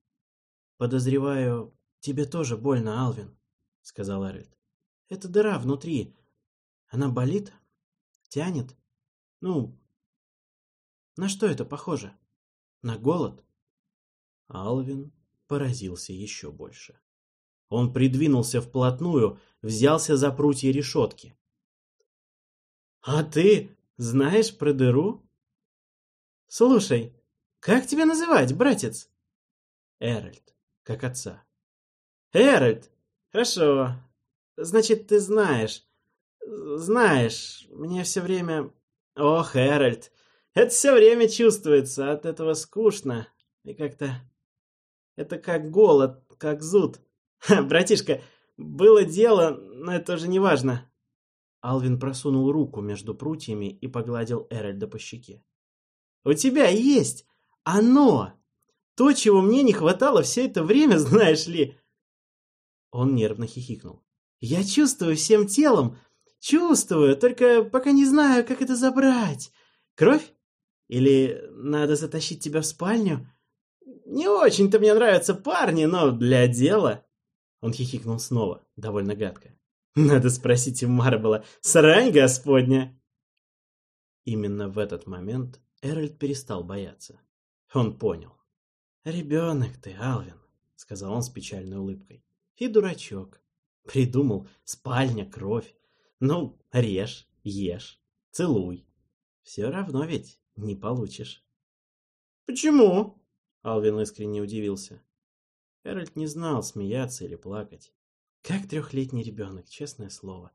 Подозреваю, тебе тоже больно, Алвин, сказал Эральд. Это дыра внутри. Она болит? Тянет? Ну, на что это похоже? На голод? Алвин поразился еще больше. Он придвинулся вплотную, взялся за прутья решетки. «А ты знаешь про дыру?» «Слушай, как тебя называть, братец? Эральд, как отца. Эральд, хорошо. Значит, ты знаешь. Знаешь, мне все время... Ох, Эральд, это все время чувствуется, от этого скучно. И как-то... Это как голод, как зуд. Братишка, было дело, но это уже не важно. Алвин просунул руку между прутьями и погладил Эральда по щеке. «У тебя есть оно! То, чего мне не хватало все это время, знаешь ли!» Он нервно хихикнул. «Я чувствую всем телом, чувствую, только пока не знаю, как это забрать. Кровь? Или надо затащить тебя в спальню? Не очень-то мне нравятся парни, но для дела...» Он хихикнул снова, довольно гадко. «Надо спросить у Марбла. Срань господня!» Именно в этот момент Эральд перестал бояться. Он понял. «Ребенок ты, Алвин», — сказал он с печальной улыбкой. «И дурачок. Придумал спальня, кровь. Ну, режь, ешь, целуй. Все равно ведь не получишь». «Почему?» Алвин искренне удивился. Эральд не знал, смеяться или плакать. Как трехлетний ребенок, честное слово.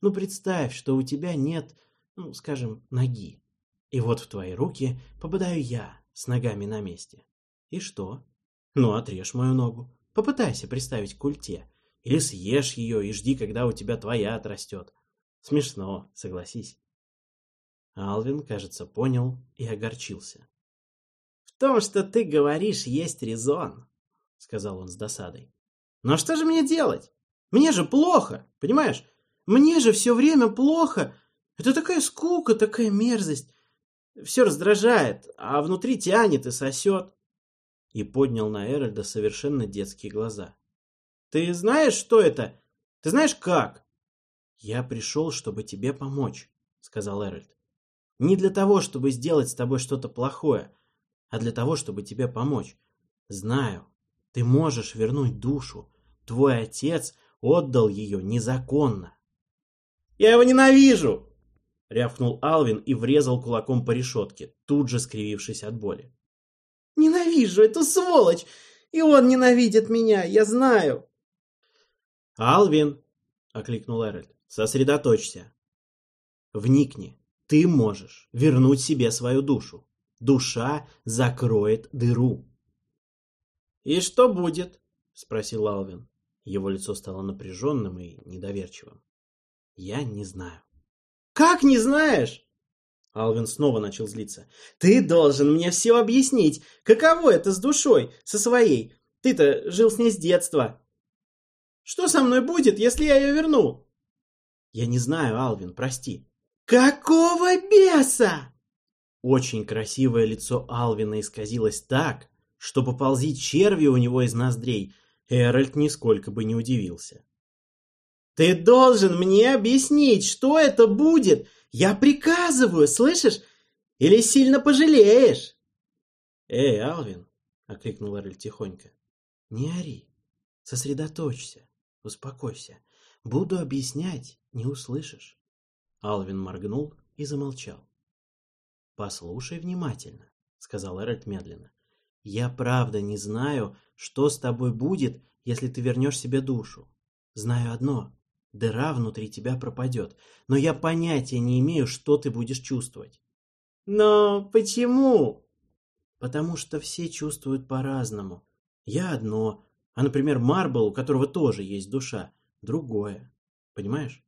Ну, представь, что у тебя нет, ну, скажем, ноги. И вот в твои руки попадаю я с ногами на месте. И что? Ну, отрежь мою ногу. Попытайся представить культе. Или съешь ее и жди, когда у тебя твоя отрастет. Смешно, согласись. Алвин, кажется, понял и огорчился том, что ты говоришь, есть резон, — сказал он с досадой. Но что же мне делать? Мне же плохо, понимаешь? Мне же все время плохо. Это такая скука, такая мерзость. Все раздражает, а внутри тянет и сосет. И поднял на Эральда совершенно детские глаза. Ты знаешь, что это? Ты знаешь, как? Я пришел, чтобы тебе помочь, сказал Эральд. Не для того, чтобы сделать с тобой что-то плохое, а для того, чтобы тебе помочь. Знаю, ты можешь вернуть душу. Твой отец отдал ее незаконно. «Я его ненавижу!» — рявкнул Алвин и врезал кулаком по решетке, тут же скривившись от боли. «Ненавижу эту сволочь! И он ненавидит меня, я знаю!» «Алвин!» — окликнул Эральд. «Сосредоточься. Вникни. Ты можешь вернуть себе свою душу. Душа закроет дыру. «И что будет?» — спросил Алвин. Его лицо стало напряженным и недоверчивым. «Я не знаю». «Как не знаешь?» Алвин снова начал злиться. «Ты должен мне все объяснить. Каково это с душой, со своей? Ты-то жил с ней с детства. Что со мной будет, если я ее верну?» «Я не знаю, Алвин, прости». «Какого беса?» Очень красивое лицо Алвина исказилось так, что поползи черви у него из ноздрей, Эральд нисколько бы не удивился. «Ты должен мне объяснить, что это будет! Я приказываю, слышишь? Или сильно пожалеешь?» «Эй, Алвин!» — окликнул Эральд тихонько. «Не ори, сосредоточься, успокойся. Буду объяснять, не услышишь». Алвин моргнул и замолчал. «Послушай внимательно», — сказал Эральд медленно. «Я правда не знаю, что с тобой будет, если ты вернешь себе душу. Знаю одно — дыра внутри тебя пропадет, но я понятия не имею, что ты будешь чувствовать». «Но почему?» «Потому что все чувствуют по-разному. Я одно, а, например, Марбл, у которого тоже есть душа, другое. Понимаешь?»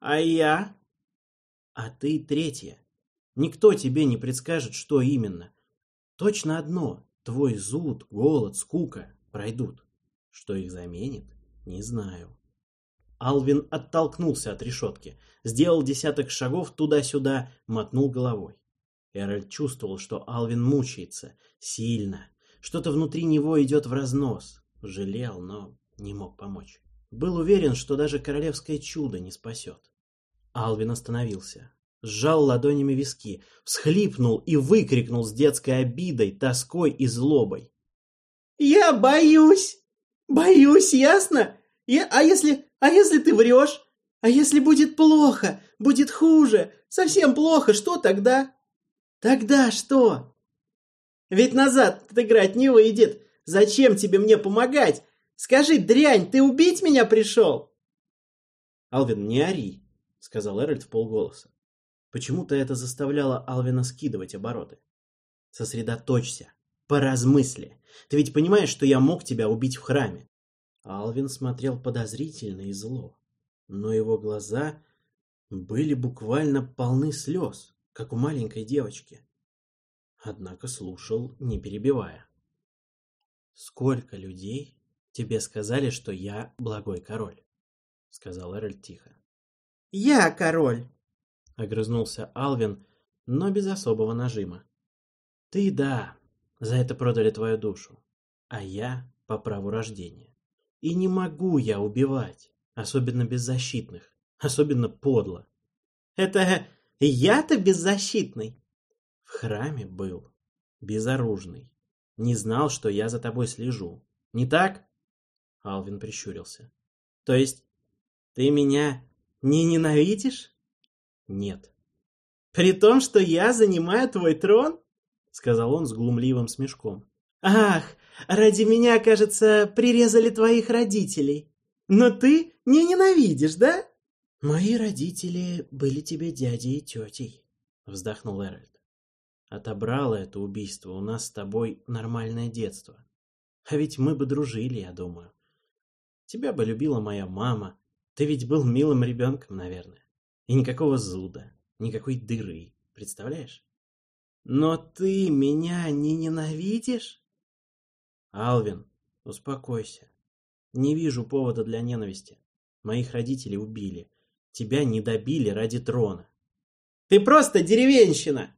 «А я?» «А ты третье. Никто тебе не предскажет, что именно. Точно одно – твой зуд, голод, скука пройдут. Что их заменит, не знаю. Алвин оттолкнулся от решетки, сделал десяток шагов туда-сюда, мотнул головой. Эральд чувствовал, что Алвин мучается, сильно. Что-то внутри него идет в разнос. Жалел, но не мог помочь. Был уверен, что даже королевское чудо не спасет. Алвин остановился сжал ладонями виски, всхлипнул и выкрикнул с детской обидой, тоской и злобой. «Я боюсь! Боюсь, ясно? Я, а если... А если ты врешь? А если будет плохо? Будет хуже? Совсем плохо? Что тогда? Тогда что? Ведь назад отыграть не выйдет. Зачем тебе мне помогать? Скажи, дрянь, ты убить меня пришел?» «Алвин, не ори», — сказал Эральд в полголоса. Почему-то это заставляло Алвина скидывать обороты. Сосредоточься, поразмысли. Ты ведь понимаешь, что я мог тебя убить в храме? Алвин смотрел подозрительно и зло, но его глаза были буквально полны слез, как у маленькой девочки. Однако слушал, не перебивая. «Сколько людей тебе сказали, что я благой король?» — сказал Эроль тихо. Я король!» — огрызнулся Алвин, но без особого нажима. «Ты да, за это продали твою душу, а я по праву рождения. И не могу я убивать, особенно беззащитных, особенно подло. Это я-то беззащитный?» В храме был, безоружный. Не знал, что я за тобой слежу. Не так? Алвин прищурился. То есть ты меня не ненавидишь? Нет. При том, что я занимаю твой трон? Сказал он с глумливым смешком. Ах, ради меня, кажется, прирезали твоих родителей. Но ты не ненавидишь, да? Мои родители были тебе дядей и тетей, вздохнул Эральд. Отобрало это убийство у нас с тобой нормальное детство. А ведь мы бы дружили, я думаю. Тебя бы любила моя мама. Ты ведь был милым ребенком, наверное. И никакого зуда, никакой дыры, представляешь? Но ты меня не ненавидишь? Алвин, успокойся. Не вижу повода для ненависти. Моих родителей убили. Тебя не добили ради трона. Ты просто деревенщина!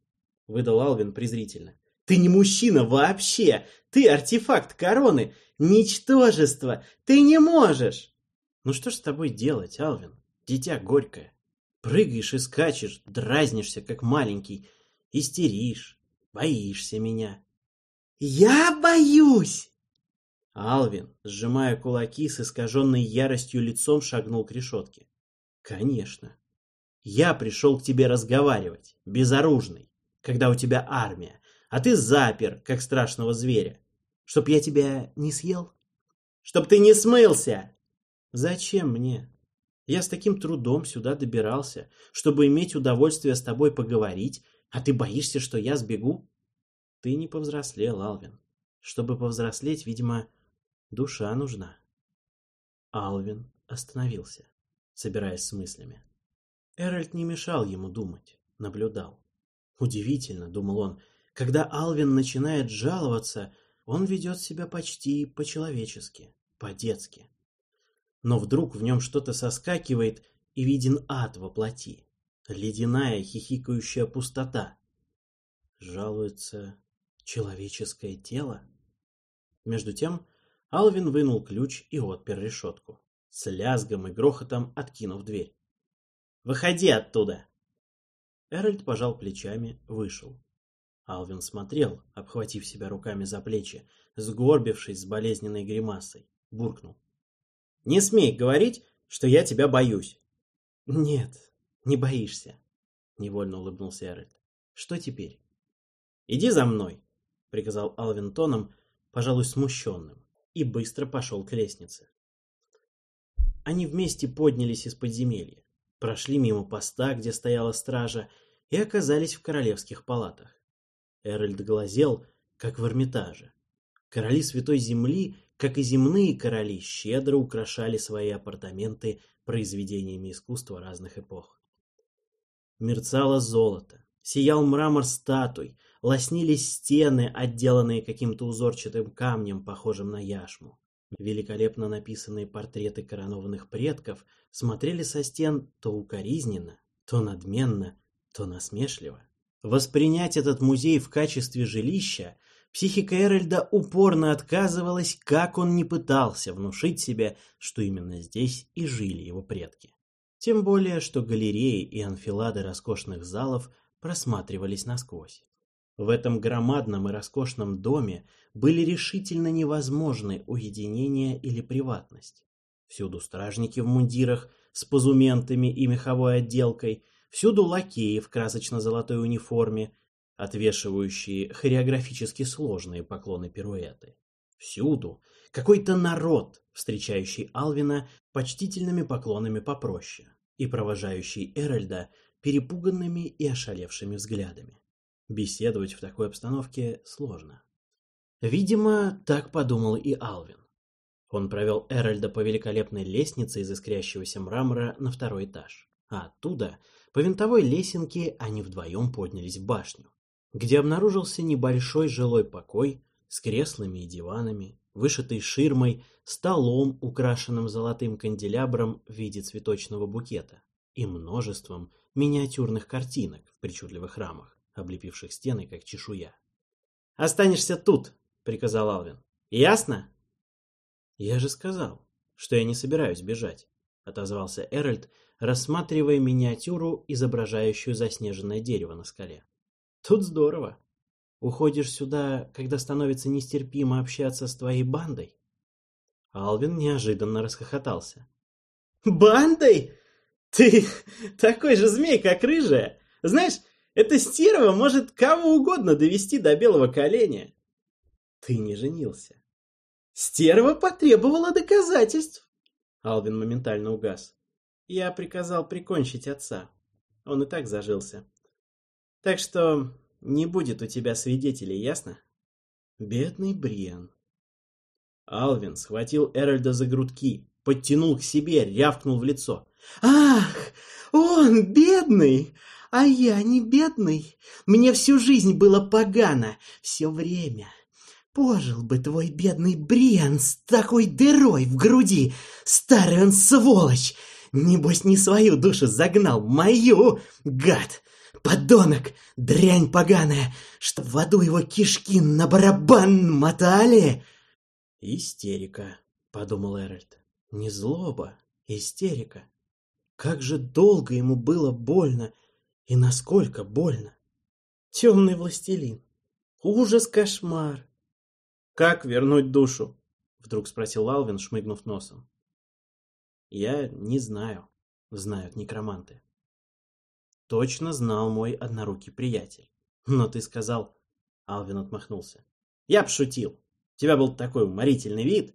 — выдал Алвин презрительно. «Ты не мужчина вообще! Ты артефакт короны! Ничтожество! Ты не можешь!» «Ну что ж с тобой делать, Алвин? Дитя горькое. Прыгаешь и скачешь, дразнишься, как маленький, истеришь, боишься меня». «Я боюсь!» Алвин, сжимая кулаки с искаженной яростью лицом, шагнул к решетке. «Конечно. Я пришел к тебе разговаривать, безоружный когда у тебя армия, а ты запер, как страшного зверя. Чтоб я тебя не съел? Чтоб ты не смылся! Зачем мне? Я с таким трудом сюда добирался, чтобы иметь удовольствие с тобой поговорить, а ты боишься, что я сбегу? Ты не повзрослел, Алвин. Чтобы повзрослеть, видимо, душа нужна. Алвин остановился, собираясь с мыслями. Эральд не мешал ему думать, наблюдал. Удивительно, думал он, когда Алвин начинает жаловаться, он ведет себя почти по-человечески, по-детски. Но вдруг в нем что-то соскакивает, и виден ад во плоти. Ледяная хихикающая пустота. Жалуется человеческое тело? Между тем Алвин вынул ключ и отпер решетку, с лязгом и грохотом откинув дверь. «Выходи оттуда!» Эральд пожал плечами, вышел. Алвин смотрел, обхватив себя руками за плечи, сгорбившись с болезненной гримасой, буркнул. «Не смей говорить, что я тебя боюсь!» «Нет, не боишься», — невольно улыбнулся Эральд. «Что теперь?» «Иди за мной», — приказал Алвин тоном, пожалуй, смущенным, и быстро пошел к лестнице. Они вместе поднялись из подземелья прошли мимо поста, где стояла стража, и оказались в королевских палатах. Эральд глазел, как в Эрмитаже. Короли Святой Земли, как и земные короли, щедро украшали свои апартаменты произведениями искусства разных эпох. Мерцало золото, сиял мрамор статуй, лоснились стены, отделанные каким-то узорчатым камнем, похожим на яшму. Великолепно написанные портреты коронованных предков смотрели со стен то укоризненно, то надменно, то насмешливо. Воспринять этот музей в качестве жилища психика Эральда упорно отказывалась, как он не пытался внушить себе, что именно здесь и жили его предки. Тем более, что галереи и анфилады роскошных залов просматривались насквозь. В этом громадном и роскошном доме были решительно невозможны уединение или приватность. Всюду стражники в мундирах с позументами и меховой отделкой, всюду лакеи в красочно-золотой униформе, отвешивающие хореографически сложные поклоны-пируэты. Всюду какой-то народ, встречающий Алвина почтительными поклонами попроще и провожающий Эральда перепуганными и ошалевшими взглядами. Беседовать в такой обстановке сложно. Видимо, так подумал и Алвин. Он провел Эральда по великолепной лестнице из искрящегося мрамора на второй этаж, а оттуда, по винтовой лесенке, они вдвоем поднялись в башню, где обнаружился небольшой жилой покой с креслами и диванами, вышитой ширмой, столом, украшенным золотым канделябром в виде цветочного букета, и множеством миниатюрных картинок в причудливых рамах, облепивших стены, как чешуя. «Останешься тут», — приказал Алвин. «Ясно?» «Я же сказал, что я не собираюсь бежать», — отозвался Эральд, рассматривая миниатюру, изображающую заснеженное дерево на скале. «Тут здорово. Уходишь сюда, когда становится нестерпимо общаться с твоей бандой?» Алвин неожиданно расхохотался. «Бандой? Ты такой же змей, как рыжая. Знаешь, эта стерва может кого угодно довести до белого коленя. Ты не женился. Стерва потребовала доказательств. Алвин моментально угас. Я приказал прикончить отца. Он и так зажился. Так что не будет у тебя свидетелей, ясно? Бедный Бриан. Алвин схватил Эральда за грудки, подтянул к себе, рявкнул в лицо. «Ах, он бедный! А я не бедный. Мне всю жизнь было погано, все время. Пожил бы твой бедный Бриан с такой дырой в груди. Старый он сволочь. Небось, не свою душу загнал, мою, гад. Подонок, дрянь поганая, что в аду его кишки на барабан мотали. Истерика, подумал Эральд. Не злоба, истерика. Как же долго ему было больно, и насколько больно. Темный властелин. Ужас, кошмар. «Как вернуть душу?» — вдруг спросил Алвин, шмыгнув носом. «Я не знаю», — знают некроманты. Точно знал мой однорукий приятель. Но ты сказал... Алвин отмахнулся. Я пошутил. У тебя был такой уморительный вид.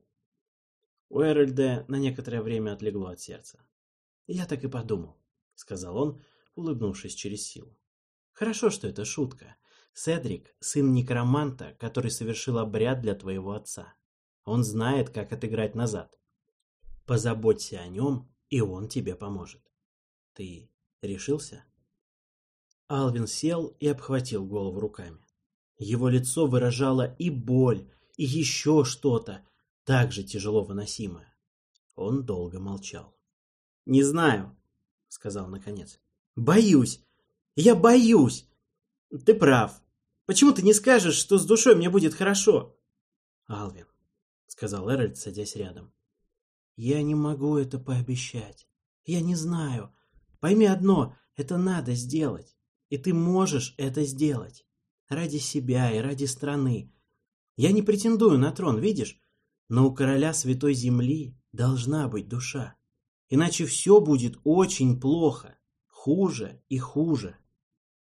У Эральда на некоторое время отлегло от сердца. Я так и подумал, сказал он, улыбнувшись через силу. Хорошо, что это шутка. Седрик – сын некроманта, который совершил обряд для твоего отца. Он знает, как отыграть назад. Позаботься о нем, и он тебе поможет. Ты решился? Алвин сел и обхватил голову руками. Его лицо выражало и боль, и еще что-то, так же тяжело выносимое. Он долго молчал. «Не знаю», — сказал наконец. «Боюсь! Я боюсь! Ты прав. Почему ты не скажешь, что с душой мне будет хорошо? Алвин, сказал Эральд, садясь рядом. Я не могу это пообещать. Я не знаю. Пойми одно, это надо сделать. И ты можешь это сделать. Ради себя и ради страны. Я не претендую на трон, видишь? Но у короля Святой Земли должна быть душа. Иначе все будет очень плохо. Хуже и хуже.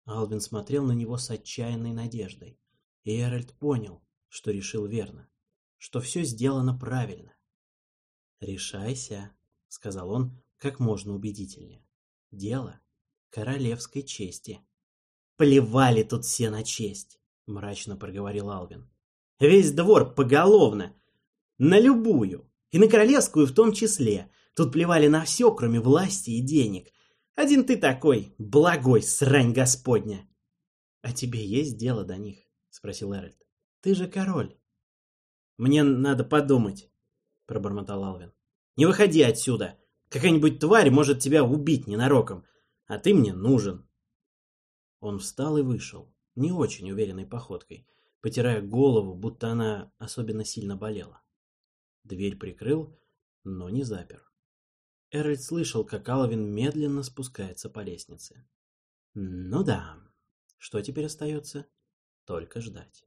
Алвин смотрел на него с отчаянной надеждой. И Эральд понял, что решил верно, что все сделано правильно. «Решайся», — сказал он как можно убедительнее. «Дело королевской чести». «Плевали тут все на честь», — мрачно проговорил Алвин. «Весь двор поголовно, на любую, и на королевскую в том числе. Тут плевали на все, кроме власти и денег. Один ты такой, благой, срань господня. — А тебе есть дело до них? — спросил Эральд. — Ты же король. — Мне надо подумать, — пробормотал Алвин. — Не выходи отсюда. Какая-нибудь тварь может тебя убить ненароком, а ты мне нужен. Он встал и вышел, не очень уверенной походкой, потирая голову, будто она особенно сильно болела. Дверь прикрыл, но не запер. Эральд слышал, как Алвин медленно спускается по лестнице. Ну да, что теперь остается? Только ждать.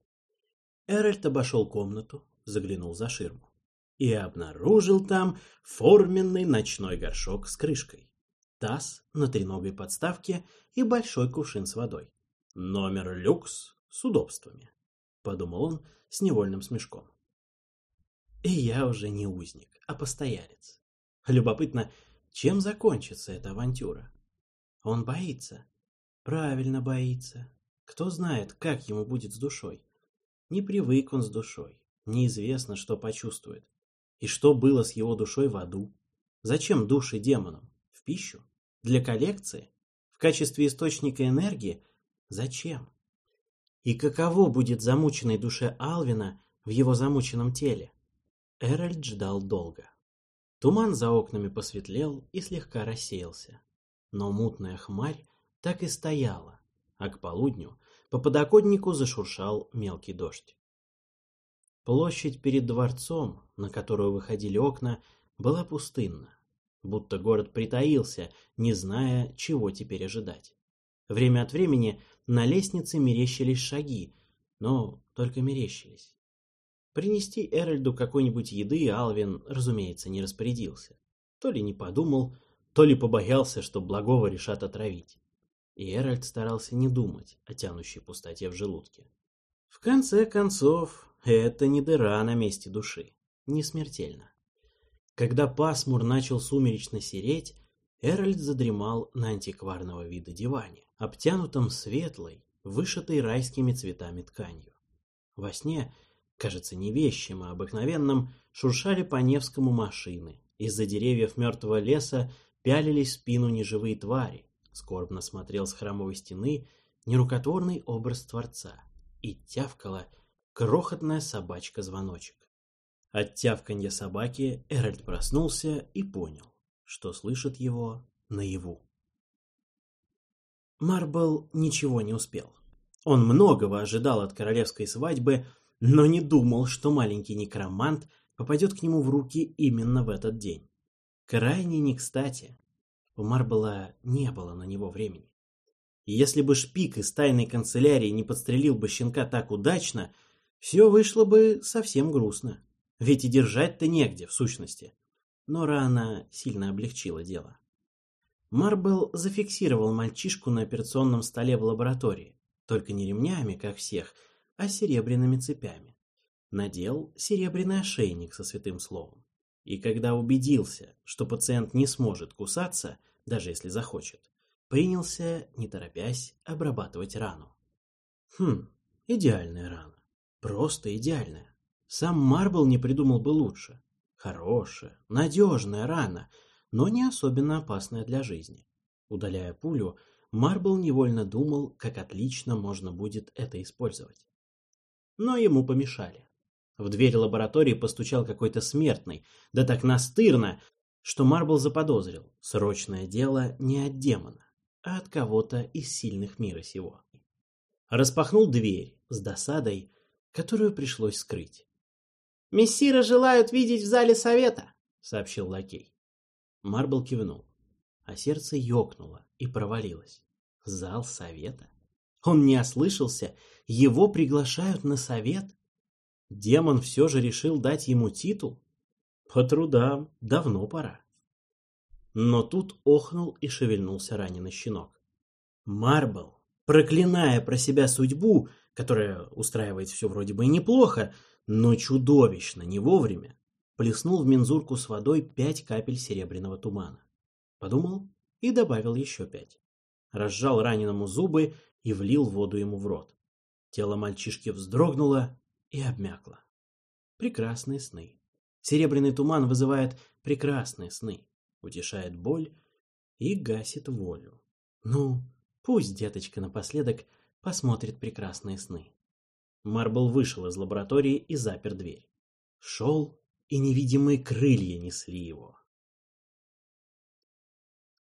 Эральд обошел комнату, заглянул за ширму и обнаружил там форменный ночной горшок с крышкой, таз на треногой подставке и большой кувшин с водой. Номер люкс с удобствами, подумал он с невольным смешком. И я уже не узник, а постоялец. Любопытно, чем закончится эта авантюра? Он боится. Правильно боится. Кто знает, как ему будет с душой. Не привык он с душой. Неизвестно, что почувствует. И что было с его душой в аду. Зачем души демонам? В пищу? Для коллекции? В качестве источника энергии? Зачем? И каково будет замученной душе Алвина в его замученном теле? Эральд ждал долго. Туман за окнами посветлел и слегка рассеялся. Но мутная хмарь так и стояла, а к полудню по подоконнику зашуршал мелкий дождь. Площадь перед дворцом, на которую выходили окна, была пустынна, будто город притаился, не зная, чего теперь ожидать. Время от времени на лестнице мерещились шаги, но только мерещились. Принести Эральду какой-нибудь еды Алвин, разумеется, не распорядился. То ли не подумал, то ли побоялся, что благого решат отравить. И Эральд старался не думать о тянущей пустоте в желудке. В конце концов, это не дыра на месте души, не смертельно. Когда пасмур начал сумеречно сереть, Эральд задремал на антикварного вида диване, обтянутом светлой, вышитой райскими цветами тканью. Во сне, кажется, не вещим, а обыкновенным, шуршали по Невскому машины. Из-за деревьев мертвого леса пялились в спину неживые твари. Скорбно смотрел с храмовой стены нерукотворный образ Творца. И тявкала крохотная собачка-звоночек. От тявканья собаки Эральд проснулся и понял, что слышит его наяву. Марбл ничего не успел. Он многого ожидал от королевской свадьбы, но не думал, что маленький некромант попадет к нему в руки именно в этот день. Крайне не кстати. У Марбла не было на него времени. И если бы шпик из тайной канцелярии не подстрелил бы щенка так удачно, все вышло бы совсем грустно. Ведь и держать-то негде, в сущности. Но рана сильно облегчила дело. Марбл зафиксировал мальчишку на операционном столе в лаборатории, только не ремнями, как всех, а серебряными цепями. Надел серебряный ошейник со святым словом. И когда убедился, что пациент не сможет кусаться, даже если захочет, принялся, не торопясь, обрабатывать рану. Хм, идеальная рана. Просто идеальная. Сам Марбл не придумал бы лучше. Хорошая, надежная рана — но не особенно опасная для жизни. Удаляя пулю, Марбл невольно думал, как отлично можно будет это использовать. Но ему помешали. В дверь лаборатории постучал какой-то смертный, да так настырно, что Марбл заподозрил, срочное дело не от демона, а от кого-то из сильных мира сего. Распахнул дверь с досадой, которую пришлось скрыть. «Мессира желают видеть в зале совета», — сообщил лакей. Марбл кивнул, а сердце ёкнуло и провалилось. Зал совета? Он не ослышался, его приглашают на совет? Демон все же решил дать ему титул? По трудам, давно пора. Но тут охнул и шевельнулся раненый щенок. Марбл, проклиная про себя судьбу, которая устраивает все вроде бы неплохо, но чудовищно не вовремя, плеснул в мензурку с водой пять капель серебряного тумана. Подумал и добавил еще пять. Разжал раненому зубы и влил воду ему в рот. Тело мальчишки вздрогнуло и обмякло. Прекрасные сны. Серебряный туман вызывает прекрасные сны, утешает боль и гасит волю. Ну, пусть деточка напоследок посмотрит прекрасные сны. Марбл вышел из лаборатории и запер дверь. Шел и невидимые крылья несли его.